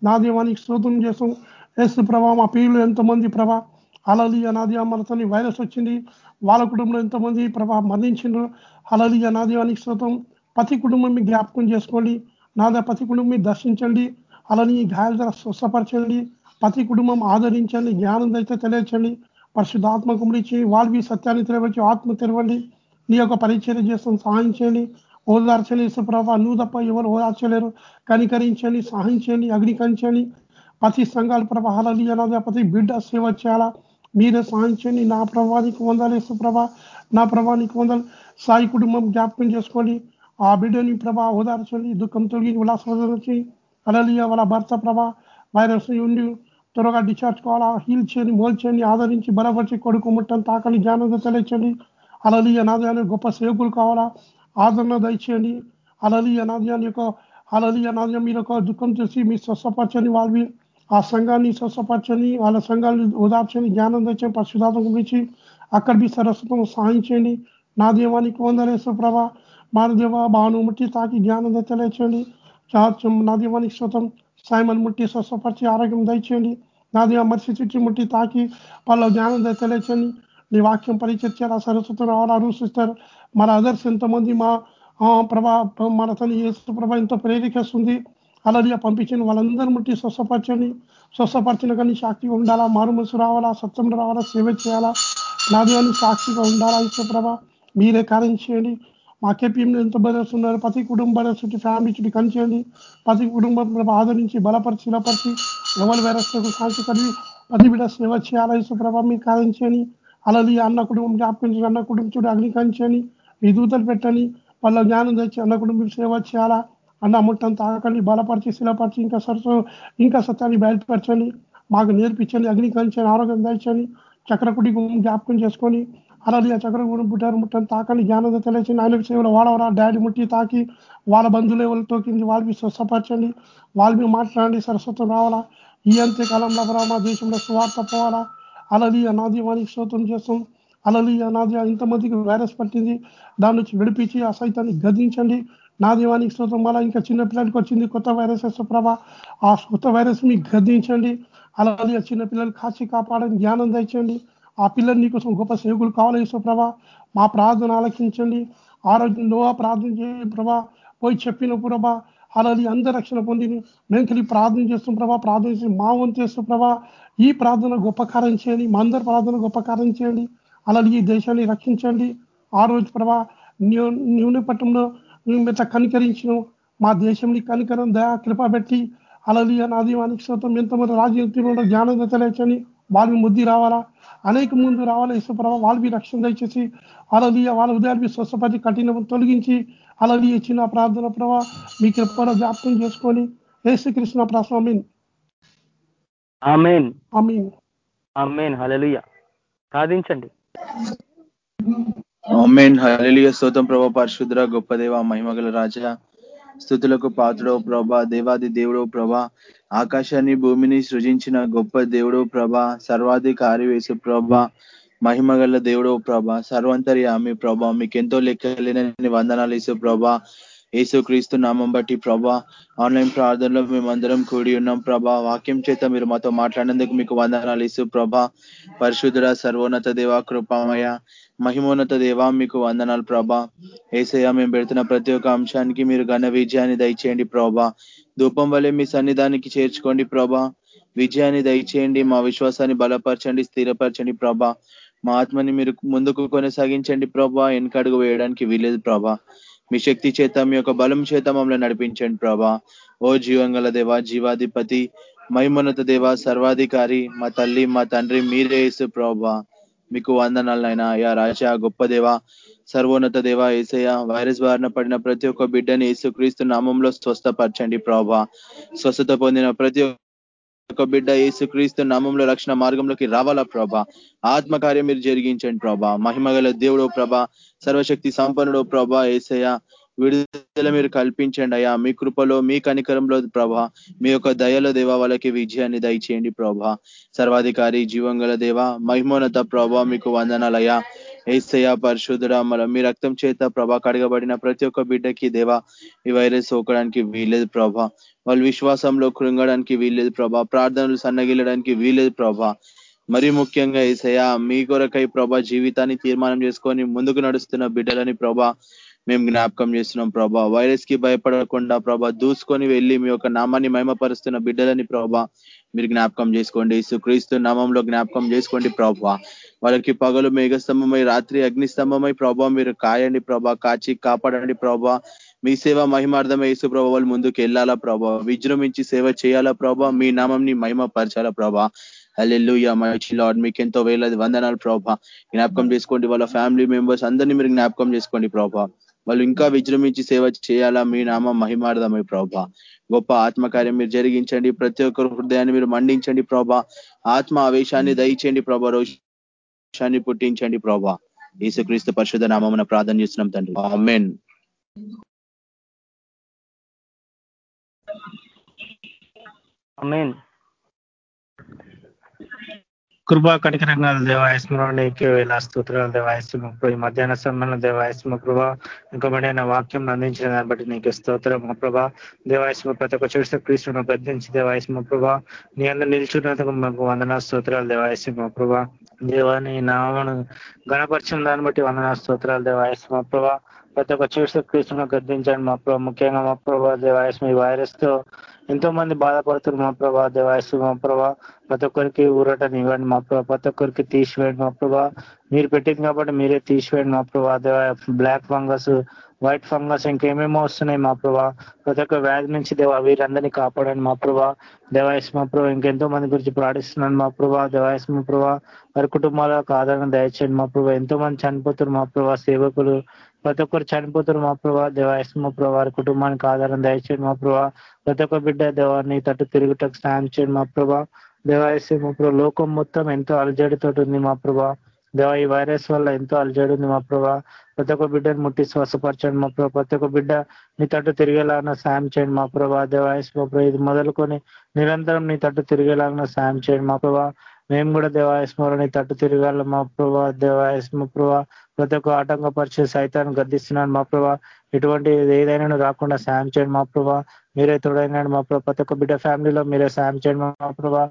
నా దేవానికి స్తోత్రం చేసాం యేసు ప్రభా మా పీరులు ఎంతమంది ప్రభా. అలలి అనాది మనతోని వైరస్ వచ్చింది. వాళ్ళ కుటుంబంలో ఎంతమంది ప్రభా మరణించిండ్రు. అలలి అనాదివానికి స్తోత్రం. ప్రతి కుటుంబం మీ జ్ఞాపకం చేసుకోండి. నాదా ప్రతి కుటుంబం దర్శించండి. అలని గాయాల ద్వారా స్వస్థపరచండి. ప్రతి కుటుంబం ఆదరించండి. జ్ఞానం అయితే తెలియచండి పరిశుద్ధాత్మ కుమరించి వాళ్ళవి సత్యాన్ని తెరవచ్చు ఆత్మ తెరవండి. నీ యొక్క పరిచయం చేస్తాం సహాయం చేయండి. ఓదార్చని ప్రభావ నువ్వు తప్ప ఎవరు ఓదార్చలేరు. కనికరించండి సహాయించండి అగ్నికరించండి. ప్రతి సంఘాల ప్రభావాలని అనాథ ప్రతి బిడ్డ సేవ చేయాలా? మీరే సహాయించండి నా ప్రభానికి వందాలి సుప్రభ నా ప్రభానికి వందాలి. సాయి కుటుంబం జ్ఞాపకం చేసుకోండి. ఆ బిడ్డని ప్రభా ఓదార్చండి. దుఃఖం తొలగి ఉల్లాసం అలలియ వాళ్ళ భర్త ప్రభా వైరస్ ఉండి త్వరగా డిశ్చార్జ్ కావాలా? హీల్ చేయండి మోల్ చేయండి ఆదరించి బలపరిచి కొడుకు ముట్టని తాకని జ్ఞానంగా తెలియచండి అలలి అనాదయాన్ని గొప్ప సేవకులు కావాలా? ఆదరణ దయచేయండి. అలలి అనాదయాన్ని యొక్క అలలి అనాదయం మీరు ఒక దుఃఖం చేసి మీ స్వస్థపరచని వాళ్ళవి ఆ సంఘాన్ని స్వస్థపరచని వాళ్ళ సంఘాన్ని ఉదార్చని జ్ఞానం తెచ్చని పరిశుధాత్మ గురించి అక్కడ మీ సరస్వతం సాధించండి నా దేవానికి వందలేసు ప్రభా మానదేవ భావను ముట్టి తాకి జ్ఞానం తెలియచేయండి నా దీవానికి స్వతం సాయమని ముట్టి స్వస్థపరిచి ఆరోగ్యం దయచేయండి. నాది దేవ మనిషి చుట్టి ముట్టి తాకి వాళ్ళ జ్ఞానం తెలియచేయండి. నీ వాక్యం పరిచర్చారు సరస్వతం రావాలా రూసిస్తారు మన అదర్స్ ఎంతమంది మా ప్రభా మన తల్లి ఏసు ప్రభ ఎంతో ప్రేరికేస్తుంది అలాగే పంపించండి. వాళ్ళందరూ ముట్టి స్వస్థపరచండి. స్వస్థపరచిన కానీ సాక్షిగా ఉండాలా? మారుమనసు రావాలా? సత్యం రావాలా? సేవ చేయాలా? నాది దేవాన్ని సాక్షిగా ఉండాలా? ప్రభ మీరే కార్యం చేయండి. మా కేపీఎంలో ఎంత భరోసా ప్రతి కుటుంబ చుట్టూ ఫ్యామిలీ చుట్టూ కనిచేయండి ప్రతి కుటుంబం ఆదరించి బలపరిచి బలపరిచి ఎవరి వ్యవస్థకు శాంతి కలిగి ప్రతి బిడ్డ సేవ చేయాలి సుప్రభ మీ కాదించని అలాది అన్న కుటుంబం జ్ఞాపకం అన్న కుటుంబం చుట్టూ అగ్నికరించని మీ దూతలు పెట్టని వాళ్ళ జ్ఞానం తెచ్చి అన్న కుటుంబం సేవ చేయాలా? అన్న ముట్టం తాకండి బలపరిచి శిలపరిచి ఇంకా సరస్సు ఇంకా సత్యాన్ని బయటపరచండి మాకు నేర్పించండి అగ్ని కంచని ఆరోగ్యం దాల్చండి చక్రకుటి జ్ఞాపకం చేసుకొని అలాగే చక్రం కూడా పుట్టారు. ముట్టని తాకండి జ్ఞానం తెలియచి ఆయనకు సేవలు వాడవరా? డాడీ ముట్టి తాకి వాళ్ళ బంధువులే ఎవరు తోకింది వాళ్ళకి స్వస్థపరచండి. వాళ్ళని మాట్లాడండి సరస్వతం రావాలా? ఈ అంతే కాలంలో మా దేశంలో స్వార్థ పోవాలా? అలలి అనాదీవానికి స్తోత్రం చేస్తాం. అలలి అనాది ఇంతమందికి వైరస్ పట్టింది. దాని నుంచి విడిపించి ఆ సైతాన్ని గదించండి నా దీవానికి స్తోత్రం మళ్ళీ ఇంకా చిన్న పిల్లలకి వచ్చింది కొత్త వైరస్ ప్రభ. ఆ కొత్త వైరస్ మీకు గర్దించండి అలాగే చిన్న పిల్లలు కాచి కాపాడని జ్ఞానం తెచ్చండి ఆ పిల్లలు నీకోసం గొప్ప సేవకులు కావాలి ప్రభా. మా ప్రార్థన ఆలకించండి. ఆరోగ్యంలో ప్రార్థన చేయండి ప్రభా. పోయి చెప్పిన ప్రభా. అలాది అందరి రక్షణ పొంది మేము కలిగి ప్రార్థన చేస్తాం ప్రభా. ప్రార్థన చేసి మా వంతు చేస్తాం ప్రభా. ఈ ప్రార్థన గొప్ప కార్యం చేయండి. మా అందరి ప్రార్థన గొప్ప కార్యం చేయండి. అలాగే ఈ దేశాన్ని రక్షించండి. ఆ రోజు ప్రభా న్యూన పట్టణంలో మేము కనికరించిన. మా దేశంని కనికరం దయా కృప పెట్టి అలాది నాదీవానికి శాతం ఎంతమంది రాజ్యం జ్ఞానం తెలియచని వాళ్ళని ముద్ది రావాలా? అనేక ముందు రావాలా. ఇష్టప్రభ వాళ్ళవి రక్షణ దయచేసి అలలియ వాళ్ళ ఉదయాన్ని స్వస్థపతి కఠిన తొలగించి అలలియ చిన్న ప్రార్థన ప్రభావ మీ కృపలో జ్ఞాపకం చేసుకొని యేసుకృష్ణ ప్రస్వామిన్ సాధించండి ఆమెన్. హలియ స్తోత్రం ప్రభా పరిశుద్ర గొప్ప దేవ మహిమగల రాజా స్థుతులకు పాత్రో ప్రభా దేవాది దేవుడో ప్రభా. ఆకాశాన్ని భూమిని సృజించిన గొప్ప దేవుడో ప్రభా. సర్వాధికారి వేసు ప్రభా. మహిమగల దేవుడో ప్రభా. సర్వంతరి ఆమె ప్రభా. మీకెంతో లెక్కలేనని వందనాలు వేసు ప్రభా. క్రీస్తు నామం బట్టి ప్రభా. ఆన్లైన్ ప్రార్థనలో మేమందరం కూడి ఉన్నాం ప్రభా. వాక్యం చేత మీరు మాతో మాట్లాడినందుకు మీకు వందనాలు ఇసు ప్రభా. పరిశుద్ధుడ సర్వోన్నత దేవా కృపామయ. మహిమోన్నత దేవా మీకు వందనాలు ప్రభా. ఏసయ్య మేము పెడుతున్న ప్రతి ఒక్క అంశానికి మీరు ఘన విజయాన్ని దయచేయండి ప్రభా. ధూపం వల్లే మీ సన్నిధానికి చేర్చుకోండి ప్రభా. విజయాన్ని దయచేయండి మా విశ్వాసాన్ని బలపరచండి స్థిరపరచండి ప్రభా. మా ఆత్మని మీరు ముందుకు కొనసాగించండి ప్రభా. వెనకడుగు వేయడానికి వీలేదు ప్రభా. మీ శక్తి చేత మీ యొక్క బలం చేత మమ్మల్ని నడిపించండి ప్రభా. ఓ జీవంగల దేవ జీవాధిపతి మహిమోన్నత దేవ సర్వాధికారి మా తల్లి మా తండ్రి మీరే వేసు ప్రభా. మీకు వందనాలనైనా అయ్యా రాజా గొప్ప దేవ సర్వోన్నత దేవ ఏసయ వైరస్ బారిన పడిన ప్రతి ఒక్క బిడ్డని క్రీస్తు నామంలో స్వస్థపరచండి ప్రభా. స్వస్థత పొందిన ప్రతి ఒక్క బిడ్డ క్రీస్తు నామంలో రక్షణ మార్గంలోకి రావాలా ప్రభా? ఆత్మకార్యం మీరు జరిగించండి ప్రభా. మహిమగల దేవుడు ప్రభా సర్వశక్తి సంపన్నుడు ప్రభా ఏసయ విడుదల మీరు కల్పించండి అయ్యా. మీ కృపలో మీ కనికరంలో ప్రభా మీ యొక్క దయలో దేవ వాళ్ళకి విజయాన్ని దయచేయండి ప్రభా. సర్వాధికారి జీవంగల దేవ మహిమోన్నత ప్రభా మీకు వందనాలయ్యా ఏసయ పరిశుద్ధుడ మన మీ రక్తం చేత ప్రభా కడగబడిన ప్రతి ఒక్క బిడ్డకి దేవా ఈ వైరస్ సోకడానికి వీలేదు ప్రభా. వాళ్ళు విశ్వాసంలో కృంగడానికి వీల్లేదు ప్రభా. ప్రార్థనలు సన్నగిల్లడానికి వీలేదు ప్రభా. మరి ముఖ్యంగా ఏసయ మీ కొరకై ప్రభా జీవితాన్ని తీర్మానం చేసుకొని ముందుకు నడుస్తున్న బిడ్డలని ప్రభ మేము జ్ఞాపకం చేస్తున్నాం ప్రభా. వైరస్కి భయపడకుండా ప్రభా దూసుకొని వెళ్ళి మీ యొక్క నామాన్ని మహిమపరుస్తున్న బిడ్డలని ప్రభా మీరు జ్ఞాపకం చేసుకోండి. సుక్రీస్తు నామంలో జ్ఞాపకం చేసుకోండి ప్రభా. వాళ్ళకి పగలు మేఘస్తంభమై రాత్రి అగ్నిస్తంభమై ప్రభా మీరు కాయండి ప్రభా. కాచి కాపాడండి ప్రభా. మీ సేవ మహిమార్థమే యేసు ప్రభా వాళ్ళు ముందుకు వెళ్ళాలా ప్రభా. విజృంభించి సేవ చేయాలా ప్రభా. మీ నామంని మహిమపరచాలా ప్రభా. అల్లెల్లుయ మంచి లాడ్ మీకు ఎంతో వేలది వందనాలు ప్రభా. జ్ఞాపకం చేసుకోండి వాళ్ళ ఫ్యామిలీ మెంబర్స్ అందరినీ మీరు జ్ఞాపకం చేసుకోండి ప్రభా. వాళ్ళు ఇంకా విజృంభించి సేవ చేయాలా? మీ నామ మహిమార్థమై ప్రభా. గొప్ప ఆత్మకార్యం మీరు జరిగించండి. ప్రతి ఒక్కరు హృదయాన్ని మీరు మండించండి ప్రభా. ఆత్మ ఆవేశాన్ని దయచేయండి ప్రభా. రోషాన్ని పుట్టించండి ప్రభా. యేసుక్రీస్తు పరిశుధ నామమున ప్రార్థన చేస్తున్నాం తండ్రి. ఆమెన్. అమేన్ కృపా కనికరంగాల దేవాయస్మరణ నీకే వేలా స్తోత్రాలు దేవాయస్మ ఈ మధ్యాహ్న సమయంలో దేవాయస్మ ప్రభా ఇంకొకటైన వాక్యం అందించిన దాన్ని బట్టి నీకు స్తోత్రం. ప్రభా దేవాయస్మ ప్రతి ఒక్క చోట క్రీస్తును గద్దించి దేవాయస్మ ప్రభా నీ అందరూ నిల్చున్నందుకు మాకు వందనా స్తోత్రాలు దేవాయస్మ ప్రభా దేవాని నామను గణపరిచిన దాన్ని బట్టి వందనా స్తోత్రాలు దేవాయస్మ ప్రభా ప్రతి ఒక్క చూస్తే క్రీస్తును గద్దించండి. మా ప్రభావ ముఖ్యంగా మా ప్రభా దేవాయస్ ఈ వైరస్తో ఎంతో మంది బాధపడుతున్నారు. మా ప్రభా దేవాయస్ మా ప్రభా ప్రతి ఒక్కరికి ఊరటని ఇవ్వండి. మా ప్రభా ప్రతి ఒక్కరికి తీసివేయండి. మా ప్రభా మీరు పెట్టింది కాబట్టి మీరే తీసివేయండి. మా ప్రభా దేవా బ్లాక్ ఫంగస్ వైట్ ఫంగస్ ఇంకేమేమో వస్తున్నాయి మా ప్రభా ప్రతి ఒక్క వ్యాధి నుంచి దేవా వీరందరినీ కాపాడండి మా ప్రభా దేవాయస్ మా ప్రభా ఇంకెంతో మంది గురించి ప్రాణిస్తున్నాను మా ప్రభా దేవాయస్ మా ప్రభా వారి కుటుంబాలకు ఆదరణ దయచేయండి మా ప్రభా ఎంతో మంది చనిపోతున్నారు మా ప్రభా సేవకులు ప్రతి ఒక్కరు చనిపోతారు మా ప్రభా దేవాయస్ మా ప్రభా వారి కుటుంబానికి ఆధారం దయచేయండి మా ప్రభా ప్రతి ఒక్క బిడ్డ దేవాన్ని తట్టు తిరుగుటకు స్నానం చేయండి మా ప్రభా దేవాయస్ మా ప్రభా లోకం మొత్తం ఎంతో అలజడితో ఉంది మా ప్రభా దేవా ఈ వైరస్ వల్ల ఎంతో అలజడి ఉంది మా ప్రభా ప్రతి ఒక్క బిడ్డను ముట్టి శ్వాసపరచండి మా ప్రభా. ప్రతి ఒక్క బిడ్డ నీ తట్టు తిరిగేలాగా సాయం చేయండి మా ప్రభా. దేవాయస్ మా ప్రభా ఇది మొదలుకొని నిరంతరం నీ తట్టు తిరిగేలాగా సాయం చేయండి మా ప్రభా. మేము కూడా దేవాయస్మరణి తట్టు తిరగాల మా ప్రభా. దేవాయస్మ ప్రభా ప్రతి ఒక్క ఆటంకపరిచే సైతాన్ని గర్దిస్తున్నాడు మా ప్రభా. ఎటువంటి ఏదైనా రాకుండా సాయం చేయండి మా ప్రభా. మీరే తోడైనాడు మా ప్రభా. ప్రతి ఒక్క బిడ్డ ఫ్యామిలీలో మీరే సాయం చేయండి మా ప్రభా.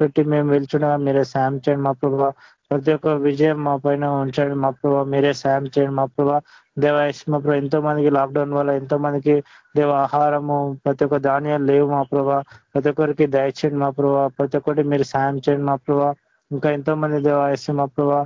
పెట్టి మేము వెళ్తుండగా మీరే సాయం చేయండి మా ప్రభా. ప్రతి ఒక్క విజయం మా పైన ఉంచండి. మా ప్రభావ మీరే సాయం చేయండి. మా ప్రభావ దేవ మా ప్రభావ ఎంతో మందికి లాక్డౌన్ వల్ల ఎంతో మందికి దేవ ఆహారము ప్రతి ఒక్క ధాన్యాలు లేవు మా ప్రభావ ప్రతి ఒక్కరికి దయచేయండి మా ప్రభావ ప్రతి ఒక్కటి మీరు సాయం చేయండి మా ప్రభావ ఇంకా ఎంతో మంది దేవాయస్ మా ప్రభావ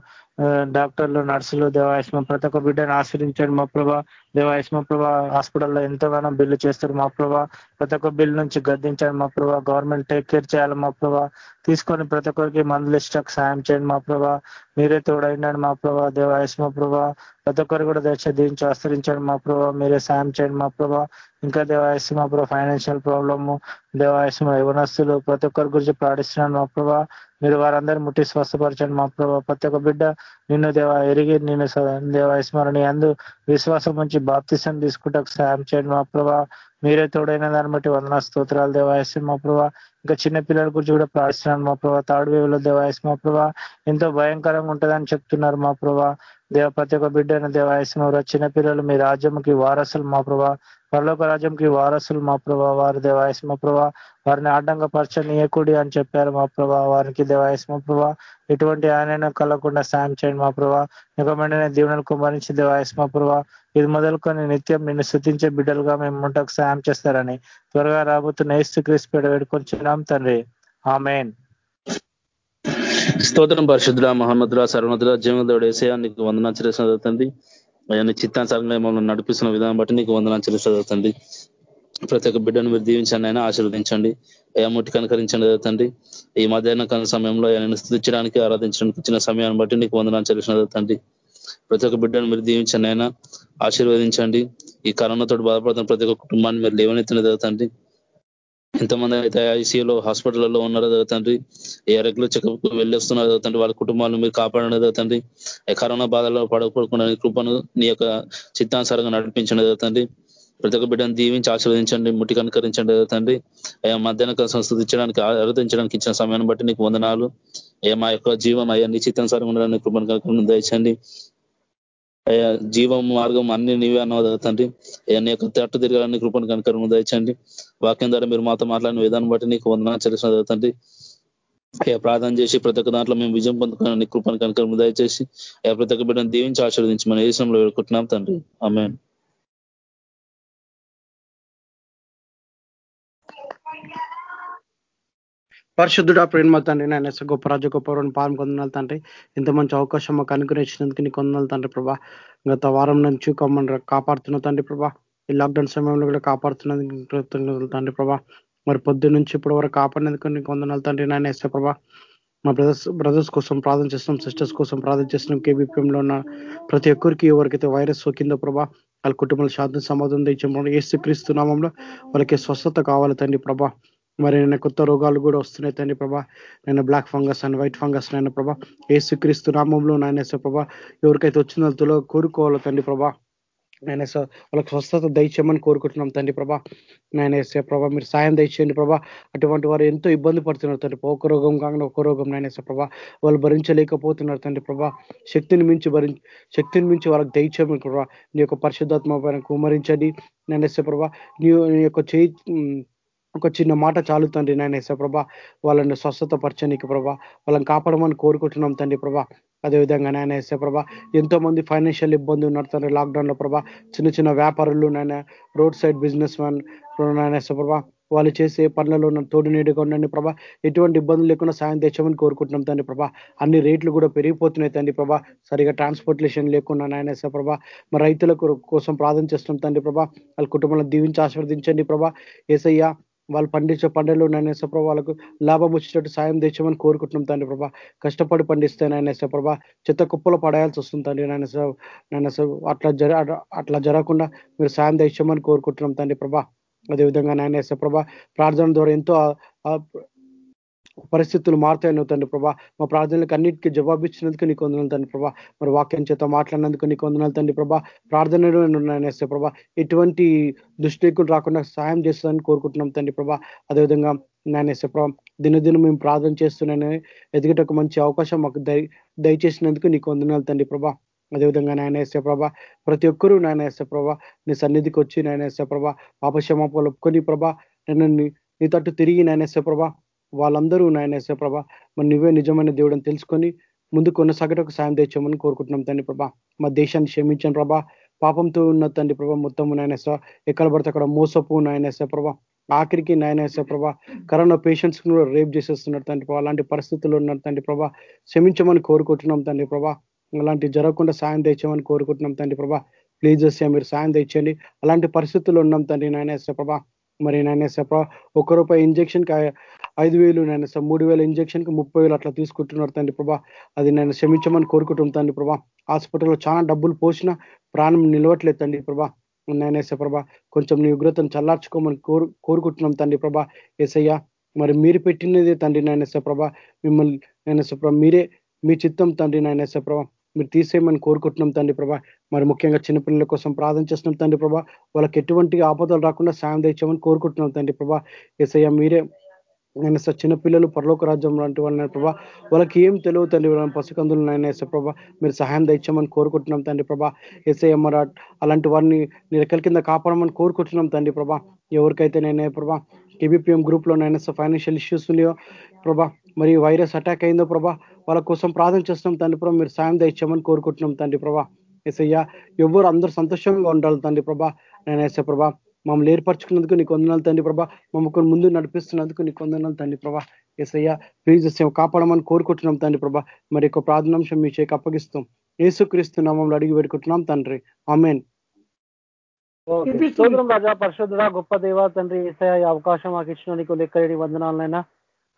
డాక్టర్లు నర్సులు దేవాయస్మ ప్రతి ఒక్క బిడ్డను ఆశ్రయించండి మా ప్రభా. దేవాయస్మ ప్రభా హాస్పిటల్లో ఎంతగానో బిల్లు చేస్తారు మా ప్రభా. ప్రతి ఒక్క బిల్ నుంచి గద్దించండి మా ప్రభా. గవర్నమెంట్ టేక్ కేర్ చేయాలి మా ప్రభా. తీసుకొని ప్రతి ఒక్కరికి మందులు ఇష్టకు సాయం చేయండి మా ప్రభా. మీరే తోడైనాడు మా ప్రభా. దేవాయస్మ ప్రభా. ప్రతి ఒక్కరు కూడా దశ దీనికి ఆశ్రయించండి మా ప్రభా. మీరే సాయం చేయండి మా ప్రభా. ఇంకా దేవాయస్మ మా ప్రభా ఫైనాన్షియల్ ప్రాబ్లము దేవాయస్మ యవనస్తులు ప్రతి ఒక్కరి గురించి ప్రాణిస్తున్నాను మా ప్రభా. మీరు వారందరూ ముట్టి స్వస్థపరచండి మా ప్రభా. ప్రతి ఒక్క బిడ్డ నిన్ను దేవ ఎరిగి నిన్ను దేవాయస్మరణి అందు విశ్వాసం నుంచి బాప్తిసం తీసుకుంటే సాయం చేయండి మా ప్రభా. మీరే తోడైన దాన్ని బట్టి వందన స్తోత్రాలు దేవాయస్యం మా ప్రభా. ఇంకా చిన్న పిల్లల గురించి కూడా ప్రార్థిస్తున్నాను మా ప్రభా. థర్డ్ వేవ్లో దేవాయస్యం మా ప్రభా. ఎంతో భయంకరంగా ఉంటుందని చెప్తున్నారు మా ప్రభా. దేవ ప్రతి ఒక్క బిడ్డైన దేవాయస్యం చిన్న పిల్లలు మీ రాజ్యంకి వారసులు మా ప్రభా. పరలోక రాజ్యంకి వారసులు మా ప్రభా. వారు దేవాయస్యం మా ప్రభా. వారిని ఆటంక పరచనీయకుడి అని చెప్పారు మా ప్రభా. వారికి దేవాయస్ మా ప్రభా. ఎటువంటి ఆయన కలగకుండా సాయం చేయండి మా ప్రభా. నిజమైన దీవెనలు కుమరించి దేవాయస్ మా ప్రభా. ఇది మొదలుకొని నిత్యం నిన్ను శృతించే బిడ్డలుగా మేము ముంటకు సాయం చేస్తారని త్వరగా రాబోతున్న ఏస్తు క్రీస్తు వేడుకొంచున్నాం తండ్రి. ఆమెన్. స్తోత్రం పరిశుద్ధుల మహమ్మద్రా సర్వద్ర జీవనదోడు వేసేయా నీకు వందనాచరణ చదువుతుంది ఆయన నీ చిత్తానుసారంగా మమ్మల్ని నడిపిస్తున్న విధానం బట్టి నీకు వందనాచరణ చదువుతుంది ప్రతి ఒక్క బిడ్డను మీరు దీవించండి ఆయన ఆశీర్వదించండి. అయ్యా ముట్టి కనుకరించండి చదువుతండి ఈ మధ్యాహ్న కాల సమయంలో ఆయన స్థుతించడానికి ఆరాధించడానికి ఇచ్చిన సమయాన్ని బట్టి నీకు వందనాచరణ తండ్రి. ప్రతి ఒక్క బిడ్డను మీరు దీవించండి ఆయన ఆశీర్వదించండి. ఈ కరోనాతో బాధపడుతున్న ప్రతి ఒక్క కుటుంబాన్ని మీరు లేవనెత్తిన తండ్రి. ఎంతమంది అయితే ఐసీయూలో హాస్పిటల్లో ఉన్నారో తండ్రి. ఏ రెగ్యులర్ చెకప్ వెళ్ళేస్తున్నారో తండ్రి. వాళ్ళ కుటుంబాలను మీరు కాపాడడం తండ్రి. కరోనా బాధలో పడకూడకుండా కృపను నీ యొక్క చిత్తానుసారంగా నడిపించిన తండ్రి. ప్రతి ఒక్క బిడ్డను దీవించి ఆశీర్వదించండి ముట్టి కనుకరించండి తండ్రి. అయ్యా మధ్యాహ్న సంస్థించడానికి ఆరాధించడానికి ఇచ్చిన సమయాన్ని బట్టి నీకు వందనాలు. అయ్యా మా యొక్క జీవం అయ్యా నిశ్చితానుసారం ఉండడానికి కృపను కనుక దయచండి. అయ్యా జీవం మార్గం అన్ని నీవే అన్నది తండ్రి. అయ్యా నీ యొక్క తట్టు తిరగాలని కృపను కనుక దయచండి. వాక్యం ద్వారా మీరు మాతో మాట్లాడిన విధానం బట్టి నీకు వందన చరిసిన తండ్రి. అయ్యా ప్రార్థన చేసి ప్రతి ఒక్క దాంట్లో మేము విజయం పొందుకున్న కృపను కనుక దయచేసి అయ్యా ప్రతి ఒక్క బిడ్డను దీవించి ఆశీర్వదించి మన దేశంలో వేడుకుంటున్నాం తండ్రి. ఆమె పరిశుద్ధుడా ప్రేమ తండ్రి నేను గొప్ప రాజు గొప్ప పాలన కొందనాలు తండ్రి. ఇంత మంచి అవకాశం మాకు అనుగ్రహించినందుకు నీ కొందనాలు తండ్రి ప్రభా. గత వారం నుంచి కొమ్మని కాపాడుతున్న తండ్రి ప్రభా. ఈ లాక్డౌన్ సమయంలో కూడా కాపాడుతున్నందుకు తండ్రి ప్రభా. మరి పొద్దు నుంచి ఇప్పుడు వరకు కాపాడినందుకు నీ కొందనాలు తండ్రి నాయన ప్రభా. మా బ్రదర్స్ బ్రదర్స్ కోసం ప్రార్థన చేస్తున్నాం సిస్టర్స్ కోసం ప్రార్థన చేస్తున్నాం. కేబీపీఎంలో ఉన్న ప్రతి ఒక్కరికి ఎవరికైతే వైరస్ సోకిందో ప్రభా వాళ్ళ కుటుంబంలో శాంతి సమాధానం తెచ్చాము ఏసు క్రీస్తు నామంలో వాళ్ళకి స్వస్థత కావాలి తండ్రి ప్రభా. మరి నేను కొత్త రోగాలు కూడా వస్తున్నాయి తండ్రి ప్రభా. నేను బ్లాక్ ఫంగస్ అని వైట్ ఫంగస్ నేను ప్రభా. ఏసుక్రీస్తు నామంలో నాయనేసో ప్రభా. ఎవరికైతే వచ్చిందో తులో కోరుకోవాలి తండ్రి ప్రభా. నేను వాళ్ళకి స్వస్థత దయచేయమని కోరుకుంటున్నాం తండ్రి ప్రభా. నేనేసే ప్రభా మీరు సాయం దయచేయండి ప్రభా. అటువంటి వారు ఎంతో ఇబ్బంది పడుతున్నారు తండ్రి ఒక రోగం కాకుండా ఒక రోగం నేనేసే ప్రభా. వాళ్ళు భరించలేకపోతున్నారు తండ్రి ప్రభా. శక్తిని మించి భరి శక్తిని మించి వాళ్ళకి దయచేయమని ప్రభా. నీ యొక్క పరిశుద్ధాత్మ పైన కుమరించండి నేనేసే ప్రభా. నీ యొక్క చేయి ఒక చిన్న మాట చాలు తండ్రి నాయన ప్రభా. వాళ్ళని స్వస్థత పరచనీకి ప్రభా. వాళ్ళని కాపాడమని కోరుకుంటున్నాం తండ్రి ప్రభా. అదేవిధంగా నాయన ఎస్ఏ ప్రభా ఎంతో మంది ఫైనాన్షియల్ ఇబ్బంది ఉన్నారు తండ్రి లాక్డౌన్లో ప్రభా. చిన్న చిన్న వ్యాపారులు నాయన రోడ్ సైడ్ బిజినెస్ మ్యాన్ నాయన ఎస్ఏ ప్రభా వాళ్ళు చేసే పనులలో తోడు నీడుగా ఉండండి ప్రభా. ఎటువంటి ఇబ్బందులు లేకుండా సాయం తెచ్చామని కోరుకుంటున్నాం తండ్రి ప్రభా. అన్ని రేట్లు కూడా పెరిగిపోతున్నాయి తండ్రి ప్రభా. సరిగా ట్రాన్స్పోర్టేషన్ లేకుండా నాయన ప్రభా. మరి రైతుల కోసం ప్రార్థన చేస్తున్నాం తండ్రి ప్రభా. వాళ్ళ కుటుంబంలో దీవించి ఆశీర్వదించండి ప్రభా. ఏసయ్య వాళ్ళు పండించే పంటలు నాయన ప్రభా వాళ్ళకు లాభం వచ్చేటట్టు సాయం తెచ్చామని కోరుకుంటున్నాం తండ్రి ప్రభా. కష్టపడి పండిస్తే నాయన ప్రభా చెత్త కుప్పలు పడేయాల్సి వస్తుంది తండ్రి. నాయన నాయన అట్లా జర అట్లా జరగకుండా మీరు సాయం తెచ్చామని కోరుకుంటున్నాం తండ్రి ప్రభా. అదేవిధంగా నాయన ప్రభా ప్రార్థన ద్వారా ఎంతో పరిస్థితులు మారుతాయని తండ్రి ప్రభా. మా ప్రార్థనలకు అన్నిటికీ జవాబిచ్చినందుకు నీకు వందనాలు తండ్రి ప్రభా. మరి వాక్యం చేత మాట్లాడినందుకు నీకు వందనాలు తండ్రి ప్రభా. ప్రార్థనలు ఉన్నాయనేస్తే ప్రభా ఎటువంటి దుష్టికులు రాకుండా సాయం చేస్తుందని కోరుకుంటున్నాం తండ్రి ప్రభా. అదేవిధంగా నాయనేస్తే ప్రభా దినదినం మేము ప్రార్థన చేస్తున్నాను ఎదుగుటకు మంచి అవకాశం మాకు దయ దయచేసినందుకు నీకు వందనాలు తండ్రి ప్రభా. అదేవిధంగా నాయన వేసే ప్రభా ప్రతి ఒక్కరూ నాయన వేసే ప్రభా నీ సన్నిధికి వచ్చి నాయన వేసే ప్రభా పాపక్షమాపలు ఒప్పుకొని ప్రభా నేను నీ తట్టు తిరిగి నాయన వేసే ప్రభా వాళ్ళందరూ నాయన వేసే ప్రభా మరి నువ్వే నిజమైన దేవుడని తెలుసుకొని ముందు కొనసాగటకు సాయం తెచ్చామని కోరుకుంటున్నాం తండ్రి ప్రభా. మా దేశాన్ని క్షమించండి ప్రభా. పాపంతో ఉన్న తండ్రి ప్రభా మొత్తము నాయనేస ఎక్కడ పడితే అక్కడ మోసపు నాయనేసే ప్రభా ఆఖరికి నాయనేసే ప్రభా కరోనా పేషెంట్స్ కూడా రేప్ చేసేస్తున్నారు తండ్రి ప్రభా. అలాంటి పరిస్థితుల్లో ఉన్నారు తండ్రి ప్రభా. క్షమించమని కోరుకుంటున్నాం తండ్రి ప్రభా. అలాంటి జరగకుండా సాయం తెచ్చామని కోరుకుంటున్నాం తండ్రి ప్రభా. ప్లీజ్ వస్తే మీరు సాయం తెచ్చండి. అలాంటి పరిస్థితుల్లో ఉన్నాం తండ్రి నాయనేసే ప్రభా. మరి నాయనసే ప్రభా ఒక రూపాయి ఇంజక్షన్ ఐదు వేలు నేను మూడు వేల ఇంజక్షన్కి ముప్పై వేలు అట్లా తీసుకుంటున్నారు తండ్రి ప్రభా. అది నేను క్షమించమని కోరుకుంటాం తండ్రి ప్రభా. హాస్పిటల్లో చాలా డబ్బులు పోసినా ప్రాణం నిలవట్లేదు తండ్రి ప్రభా. నేనేసే ప్రభా కొంచెం నీ ఉగ్రతను చల్లార్చుకోమని కోరు కోరుకుంటున్నాం తండ్రి ప్రభా. ఏసయ్యా మరి మీరు పెట్టినదే తండ్రి నాయనేసే ప్రభా. మిమ్మల్ని నేనేసే ప్రభా మీరే మీ చిత్తం తండ్రి నాయనేసే ప్రభా. మీరు తీసేయమని కోరుకుంటున్నాం తండ్రి ప్రభా. మరి ముఖ్యంగా చిన్నపిల్లల కోసం ప్రార్థన చేస్తున్నాం తండ్రి ప్రభా. వాళ్ళకి ఎటువంటి ఆపదలు రాకుండా సాయం తెచ్చామని కోరుకుంటున్నాం తండ్రి ప్రభా. ఎసయ్య మీరే నేను సార్ చిన్నపిల్లలు పరలోక రాజ్యం లాంటి వాళ్ళని ప్రభా వాళ్ళకి ఏం తెలియదు తండ్రి పసికందులు నాయన ఎస్ ప్రభా. మీరు సహాయం తెచ్చామని కోరుకుంటున్నాం తండ్రి ప్రభా. ఎస్ఐ అలాంటి వారిని నీ రెక్కల కింద కాపాడమని కోరుకుంటున్నాం తండ్రి ప్రభా. ఎవరికైతే నేనే ప్రభా కేబిపిఎం గ్రూప్లో నైనా ఫైనాన్షియల్ ఇష్యూస్ ఉన్నాయో ప్రభా మరి వైరస్ అటాక్ అయిందో ప్రభా వాళ్ళ కోసం ప్రార్థన చేస్తున్నాం తండ్రి ప్రభా. మీరు సాయం తెచ్చామని కోరుకుంటున్నాం తండ్రి ప్రభా. ఎస్ఐయ్య ఎవరు అందరూ సంతోషంగా ఉండాలి తండ్రి ప్రభా. నేను ఎస్ఐ ప్రభా మమ్మల్ని ఏర్పరచుకున్నందుకు నీకు వందనాలు తండ్రి ప్రభా. మమ్మల్ని ముందు నడిపిస్తున్నందుకు నీకు వందనాలు తండ్రి ప్రభా. ఎస్ఐయ్య ప్లీజ్ కాపాడమని కోరుకుంటున్నాం తండ్రి ప్రభా. మరి యొక్క ప్రార్థనాంశం మీ చేకి అప్పగిస్తాం. ఏసుక్రీస్తు నామంలో అడిగి పెట్టుకుంటున్నాం తండ్రి. ఆమెన్. స్తోత్రం రాజా పరిశుద్ధుడ గొప్ప దేవ తండ్రి ఏసయ ఈ అవకాశం మాకు ఇచ్చిన నీకు లెక్కలేని వందనాలనైనా.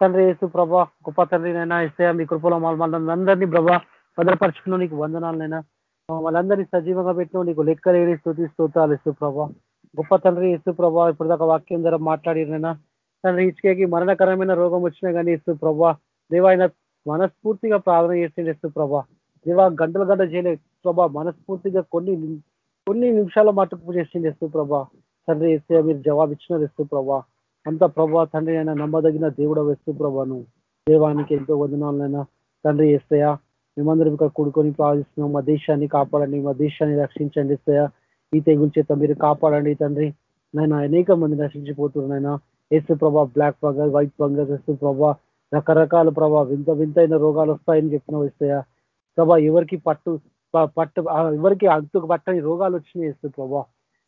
తండ్రి యేసు ప్రభా గొప్ప తండ్రినైనా ఏసయ మీ కృపలో మమ్మల్ని అందరినీ ప్రభా భద్రపరచుకున్న నీకు వందనాలనైనా. వాళ్ళందరినీ సజీవంగా పెట్టిన నీకు లెక్కలేని స్థుతి స్తోత్రాలు ఇస్తూ ప్రభా. గొప్ప తండ్రి ఇసు ప్రభా ఇప్పుడు దాకా వాక్యం ద్వారా మాట్లాడినైనా తండ్రి ఇచ్చేకి మరణకరమైన రోగం వచ్చినా కానీ ఇసు ప్రభా దేవాయన మనస్ఫూర్తిగా ప్రార్థన చేసింది ఇసు ప్రభా. దేవా గంటలు గంట చేయలే ప్రభా మనస్ఫూర్తిగా కొన్ని కొన్ని నిమిషాల మటుకు చేసింది ఇస్తూ ప్రభా. తండ్రి ఇస్తే మీరు జవాబు ఇచ్చినారు ఇస్తూ ప్రభా. అంత ప్రభా తండ్రి అయినా నమ్మదగిన దేవుడు వేస్తూ ప్రభాను. దేవానికి ఎంతో వదనాలైనా తండ్రి ఇస్తాయా మేమందరం ఇక్కడ కూడుకొని ప్రార్థిస్తున్నాం. మా దేశాన్ని కాపాడండి మా దేశాన్ని రక్షించండి ఇస్తాయా ఈ తెగుల చేత మీరు కాపాడండి తండ్రి. నేను అనేక మంది నశించిపోతున్నాయినా ఏసు ప్రభా black fungus white fungus Yesu ప్రభా రకరకాల ప్రభా వింత వింతైన రోగాలు వస్తాయని చెప్పిన వస్తాయా ప్రభా ఎవరికి పట్టు పట్టు ఎవరికి అంతుకు పట్టని రోగాలు వచ్చినాయి ఏసు ప్రభా.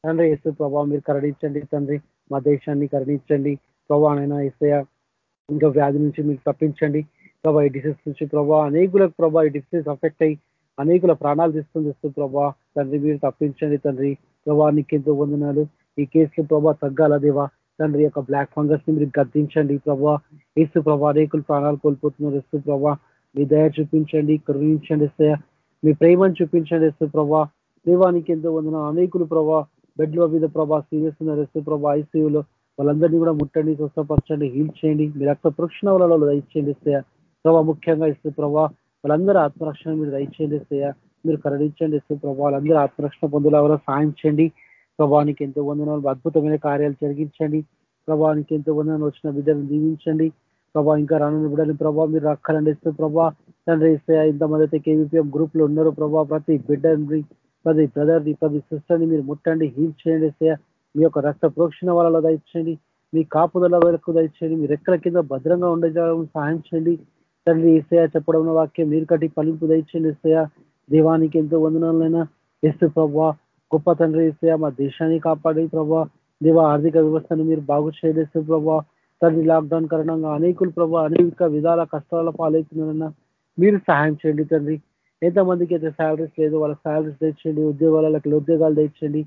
తండ్రి ఏసు ప్రభా మీరు కరణించండి తండ్రి. మా దేశాన్ని కరణించండి. ప్రభానైనా ఇస్తాయా ఇంకా వ్యాధి నుంచి మీరు తప్పించండి. ప్రభా ఈ డిసీజ్ నుంచి ప్రభా అనేకులకు ప్రభా ఈ డిసీజ్ అఫెక్ట్ అయ్యి అనేకుల ప్రాణాలు తీస్తుంది తెస్తూ ప్రభా. తండ్రి మీరు తప్పించండి తండ్రి. ప్రభా నీకెంతో వందనాలు. ఈ కేసులు ప్రభా తగ్గాల దేవా? తండ్రి యొక్క బ్లాక్ ఫంగస్ని మీరు గద్దించండి ప్రభా. ఏసు ప్రభా అనేకులు ప్రాణాలు కోల్పోతున్నారు ఇస్తూ ప్రభా. మీ దయ చూపించండి కరుణించండి మీ ప్రేమను చూపించండి ఇస్తూ ప్రభా. దేవానికి ఎంతో వందన అనేకులు ప్రభా బెడ్ల మీద ప్రభా సీరియస్ ఉన్నారు ఇస్తూ ప్రభా. ఐసీయూలో వాళ్ళందరినీ కూడా ముట్టండి స్వస్థపరచండి హీల్ చేయండి. మీ రక్త ప్రక్షణ వలలో దయచేయండి ఇస్తాయా ప్రభా ముఖ్యంగా ఇస్తు ప్రభా వాళ్ళందరూ ఆత్మరక్షణ మీరు దయచేయండి ఇస్తాయా మీరు కరణించండి ఇస్తూ ప్రభా? వాళ్ళందరూ ఆత్మరక్షణ పొందుల సాయం చేయండి. ప్రభావానికి ఎంతో వందనాలు అద్భుతమైన కార్యాలు జరిగించండి. ప్రభావానికి ఎంతో వందనాలు వచ్చిన బిడ్డలను దీవించండి. ప్రభా ఇంకా రానున్న బిడ్డలు ప్రభావ మీరు రక్కలండి ఇస్తూ ప్రభా తండ్రి ఇస్తే ఇంతమంది అయితే కేవీపీఎం గ్రూప్లో ఉన్నారు ప్రభా ప్రతి బిడ్డని ప్రతి బ్రదర్ని ప్రతి సిస్టర్ని మీరు ముట్టండి హీల్ చేయండి ఇస్తే మీ యొక్క రక్త ప్రోక్షణ వాళ్ళలో దయచేయండి. మీ కాపుదల వరకు దయచేయండి. మీ రెక్కల కింద భద్రంగా ఉండే సహాయం చేయండి. తండ్రి ఇస్తయా చెప్పడం వాక్యం మీరు కట్టి పలింపు దయచేయండి ఇస్తయా దేవానికి ఎంతో వందనాలైనా ఇస్తూ ప్రభా గొప్ప తండ్రి ఇస్తే మా దేశాన్ని కాపాడి ప్రభా. దేవ ఆర్థిక వ్యవస్థను మీరు బాగు చేయలేస్తూ ప్రభా. తండ్రి లాక్డౌన్ కారణంగా అనేకులు ప్రభా అనేక విధాల కష్టాల పాలవుతున్నారన్నా మీరు సహాయం చేయండి తండ్రి. ఎంతమందికి అయితే శాలరీస్ లేదు వాళ్ళ శాలరీస్ తెచ్చండి ఉద్యోగాలకు ఉద్యోగాలు తెచ్చండి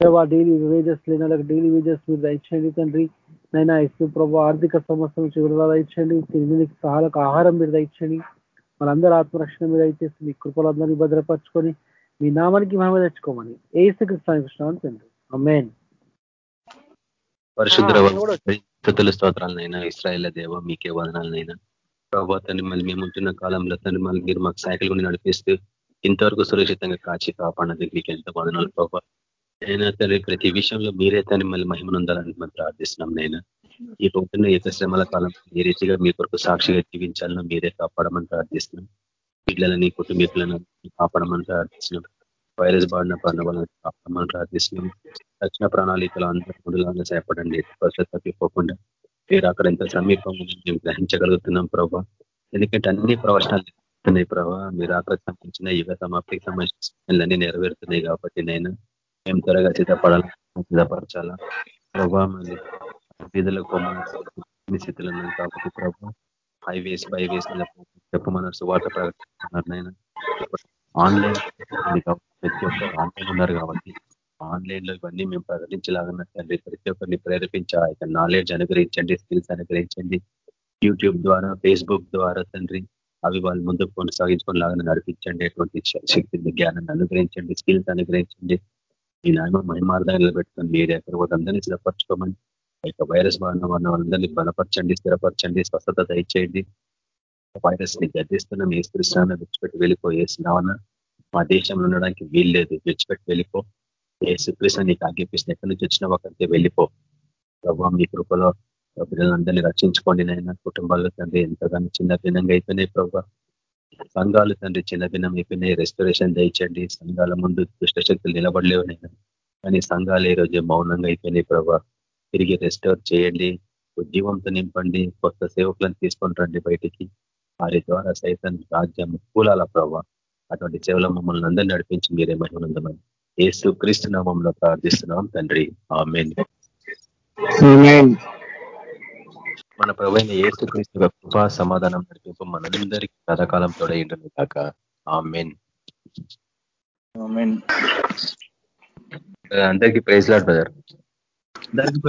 ప్రభా డైలీ వేజెస్ లేని వాళ్ళకి డైలీ వేజెస్ మీరు దయచేయండి తండ్రి. నైనా ఇస్తూ ప్రభా ఆర్థిక సమస్యల నుంచి విడుదల ఇచ్చండి తిరిగి సహాలకు ఆహారం మీరు దయచేయండి మనందరూ ఆత్మరక్షణ మీద అయితే మీ కృపలందరినీ భద్రపరచుకొని మీ నామానికి మహిమ తెచ్చుకోమని ఏసు కృష్ణ తండ్రి. అమ్మేన్ పరిశుద్ధుల స్తోత్రాలనైనా ఇస్రాయేల్ దేవ మీకే వదనాలనైనా. ప్రభావ తండ్రి మళ్ళీ మేము ఉంటున్న కాలంలో తండ్రి మళ్ళీ మీరు మాకు సైకిల్ గురించి నడిపిస్తూ ఇంతవరకు సురక్షితంగా కాచి కాపాడినందుకు మీకు ఎంత వదనాలు ప్రభావ అయినా తండ్రి ప్రతి విషయంలో మీరే తండ్రి మళ్ళీ మహిమనుందాలని మనం ప్రార్థిస్తున్నాం నైనా. ఈ పొద్దున్న ఏక శ్రమల కాలం ఏ రీతిగా మీ కొరకు సాక్షిగా జీవించాలను మీరే కాపాడమని ప్రార్థిస్తున్నాం. పిల్లలని కుటుంబీకులను కాపాడమని ప్రార్థిస్తున్నాం. వైరస్ బాడిన పడిన వాళ్ళని కాపాడమని ప్రార్థిస్తున్నాం. రక్షణ ప్రణాళికలు అందరూ ముందులాగా చేపడండి ఫస్ట్ తప్పిపోకుండా మీరు అక్కడ ఎంత సమీపం మేము గ్రహించగలుగుతున్నాం ప్రభా. ఎందుకంటే అన్ని ప్రవచనాలు జరుగుతున్నాయి ప్రభా. మీరు అక్కడ సంబంధించిన యుగ సమాప్తికి సంబంధించిన అన్ని నెరవేరుతున్నాయి కాబట్టి నేను మేము త్వరగా సిద్ధపడాలి సిద్ధపరచాలా? ప్రభా మళ్ళీ వీధుల కొమ్మ స్థితిలో కాబట్టి ప్రభు హైవేస్ బైవేస్ చెప్పమన్నారు సువార్త ప్రకటిస్తున్నారు ఆన్లైన్ ప్రతి ఒక్కరు ఆన్లైన్ ఉన్నారు కాబట్టి ఆన్లైన్లో ఇవన్నీ మేము ప్రకటించలాగా తండ్రి. ప్రతి ఒక్కరిని ప్రేరేపించా యొక్క నాలెడ్జ్ అనుగ్రహించండి స్కిల్స్ అనుగ్రహించండి. యూట్యూబ్ ద్వారా ఫేస్బుక్ ద్వారా తండ్రి అవి వాళ్ళు ముందుకు కొనసాగించుకునేలాగా నడిపించండి. ఎటువంటి శక్తిని జ్ఞానాన్ని అనుగ్రహించండి స్కిల్స్ అనుగ్రహించండి. ఈ నాయన మహిమార్థంగా పెట్టుకుని మీరు ఎక్కడ కూడా అందరినీ సిద్ధపరచుకోమని యొక్క వైరస్ బారిన వాళ్ళందరినీ బలపరచండి స్థిరపరచండి స్వస్థత దయచేయండి. వైరస్ని గద్దిస్తున్న మీ స్త్రీస్థానం విడిచిపెట్టి వెళ్ళిపోయేసినావన్నా మా దేశంలో ఉండడానికి వీల్లేదు విడిచిపెట్టి వెళ్ళిపో. ఏ ఏసుకృష్ణ నీకు ఆజ్ఞాపిస్తున్న ఎక్కడి నుంచి వచ్చిన ఒకరితే వెళ్ళిపో. ప్రభావ మీ కృపలో బిడ్డలందరినీ రక్షించుకోండి నాయన. కుటుంబాలు తండ్రి ఎంతగానో చిన్న భిన్నంగా అయిపోయినాయి ప్రభావ సంఘాలు తండ్రి చిన్న భిన్నం అయిపోయినాయి. రెస్టరేషన్ దయచండి సంఘాల ముందు దుష్టశక్తులు నిలబడలేవు నేను కానీ సంఘాలు ఈ మౌనంగా అయిపోయినాయి ప్రభావ తిరిగి రెస్టోర్ చేయండి ఉద్యమంతో నింపండి కొత్త సేవకులను తీసుకొని రండి బయటికి. వారి ద్వారా సైతం రాజ్యం కూలాల ప్రభావ అటువంటి సేవల మమ్మల్ని అందరినీ నడిపించి మీరే మహిమనందమని ఏసు క్రీస్తు నామంలో ప్రార్థిస్తున్నాం తండ్రి. ఆమెన్. మన ప్రభైన ఏసు క్రీస్తు కృపా సమాధానం నడిపింపు మనందరికీ కథకాలం తోడైండును కాక ఆమెన్. అందరికీ ప్రైజ్ లాడ్ బ్రదర్. దానికి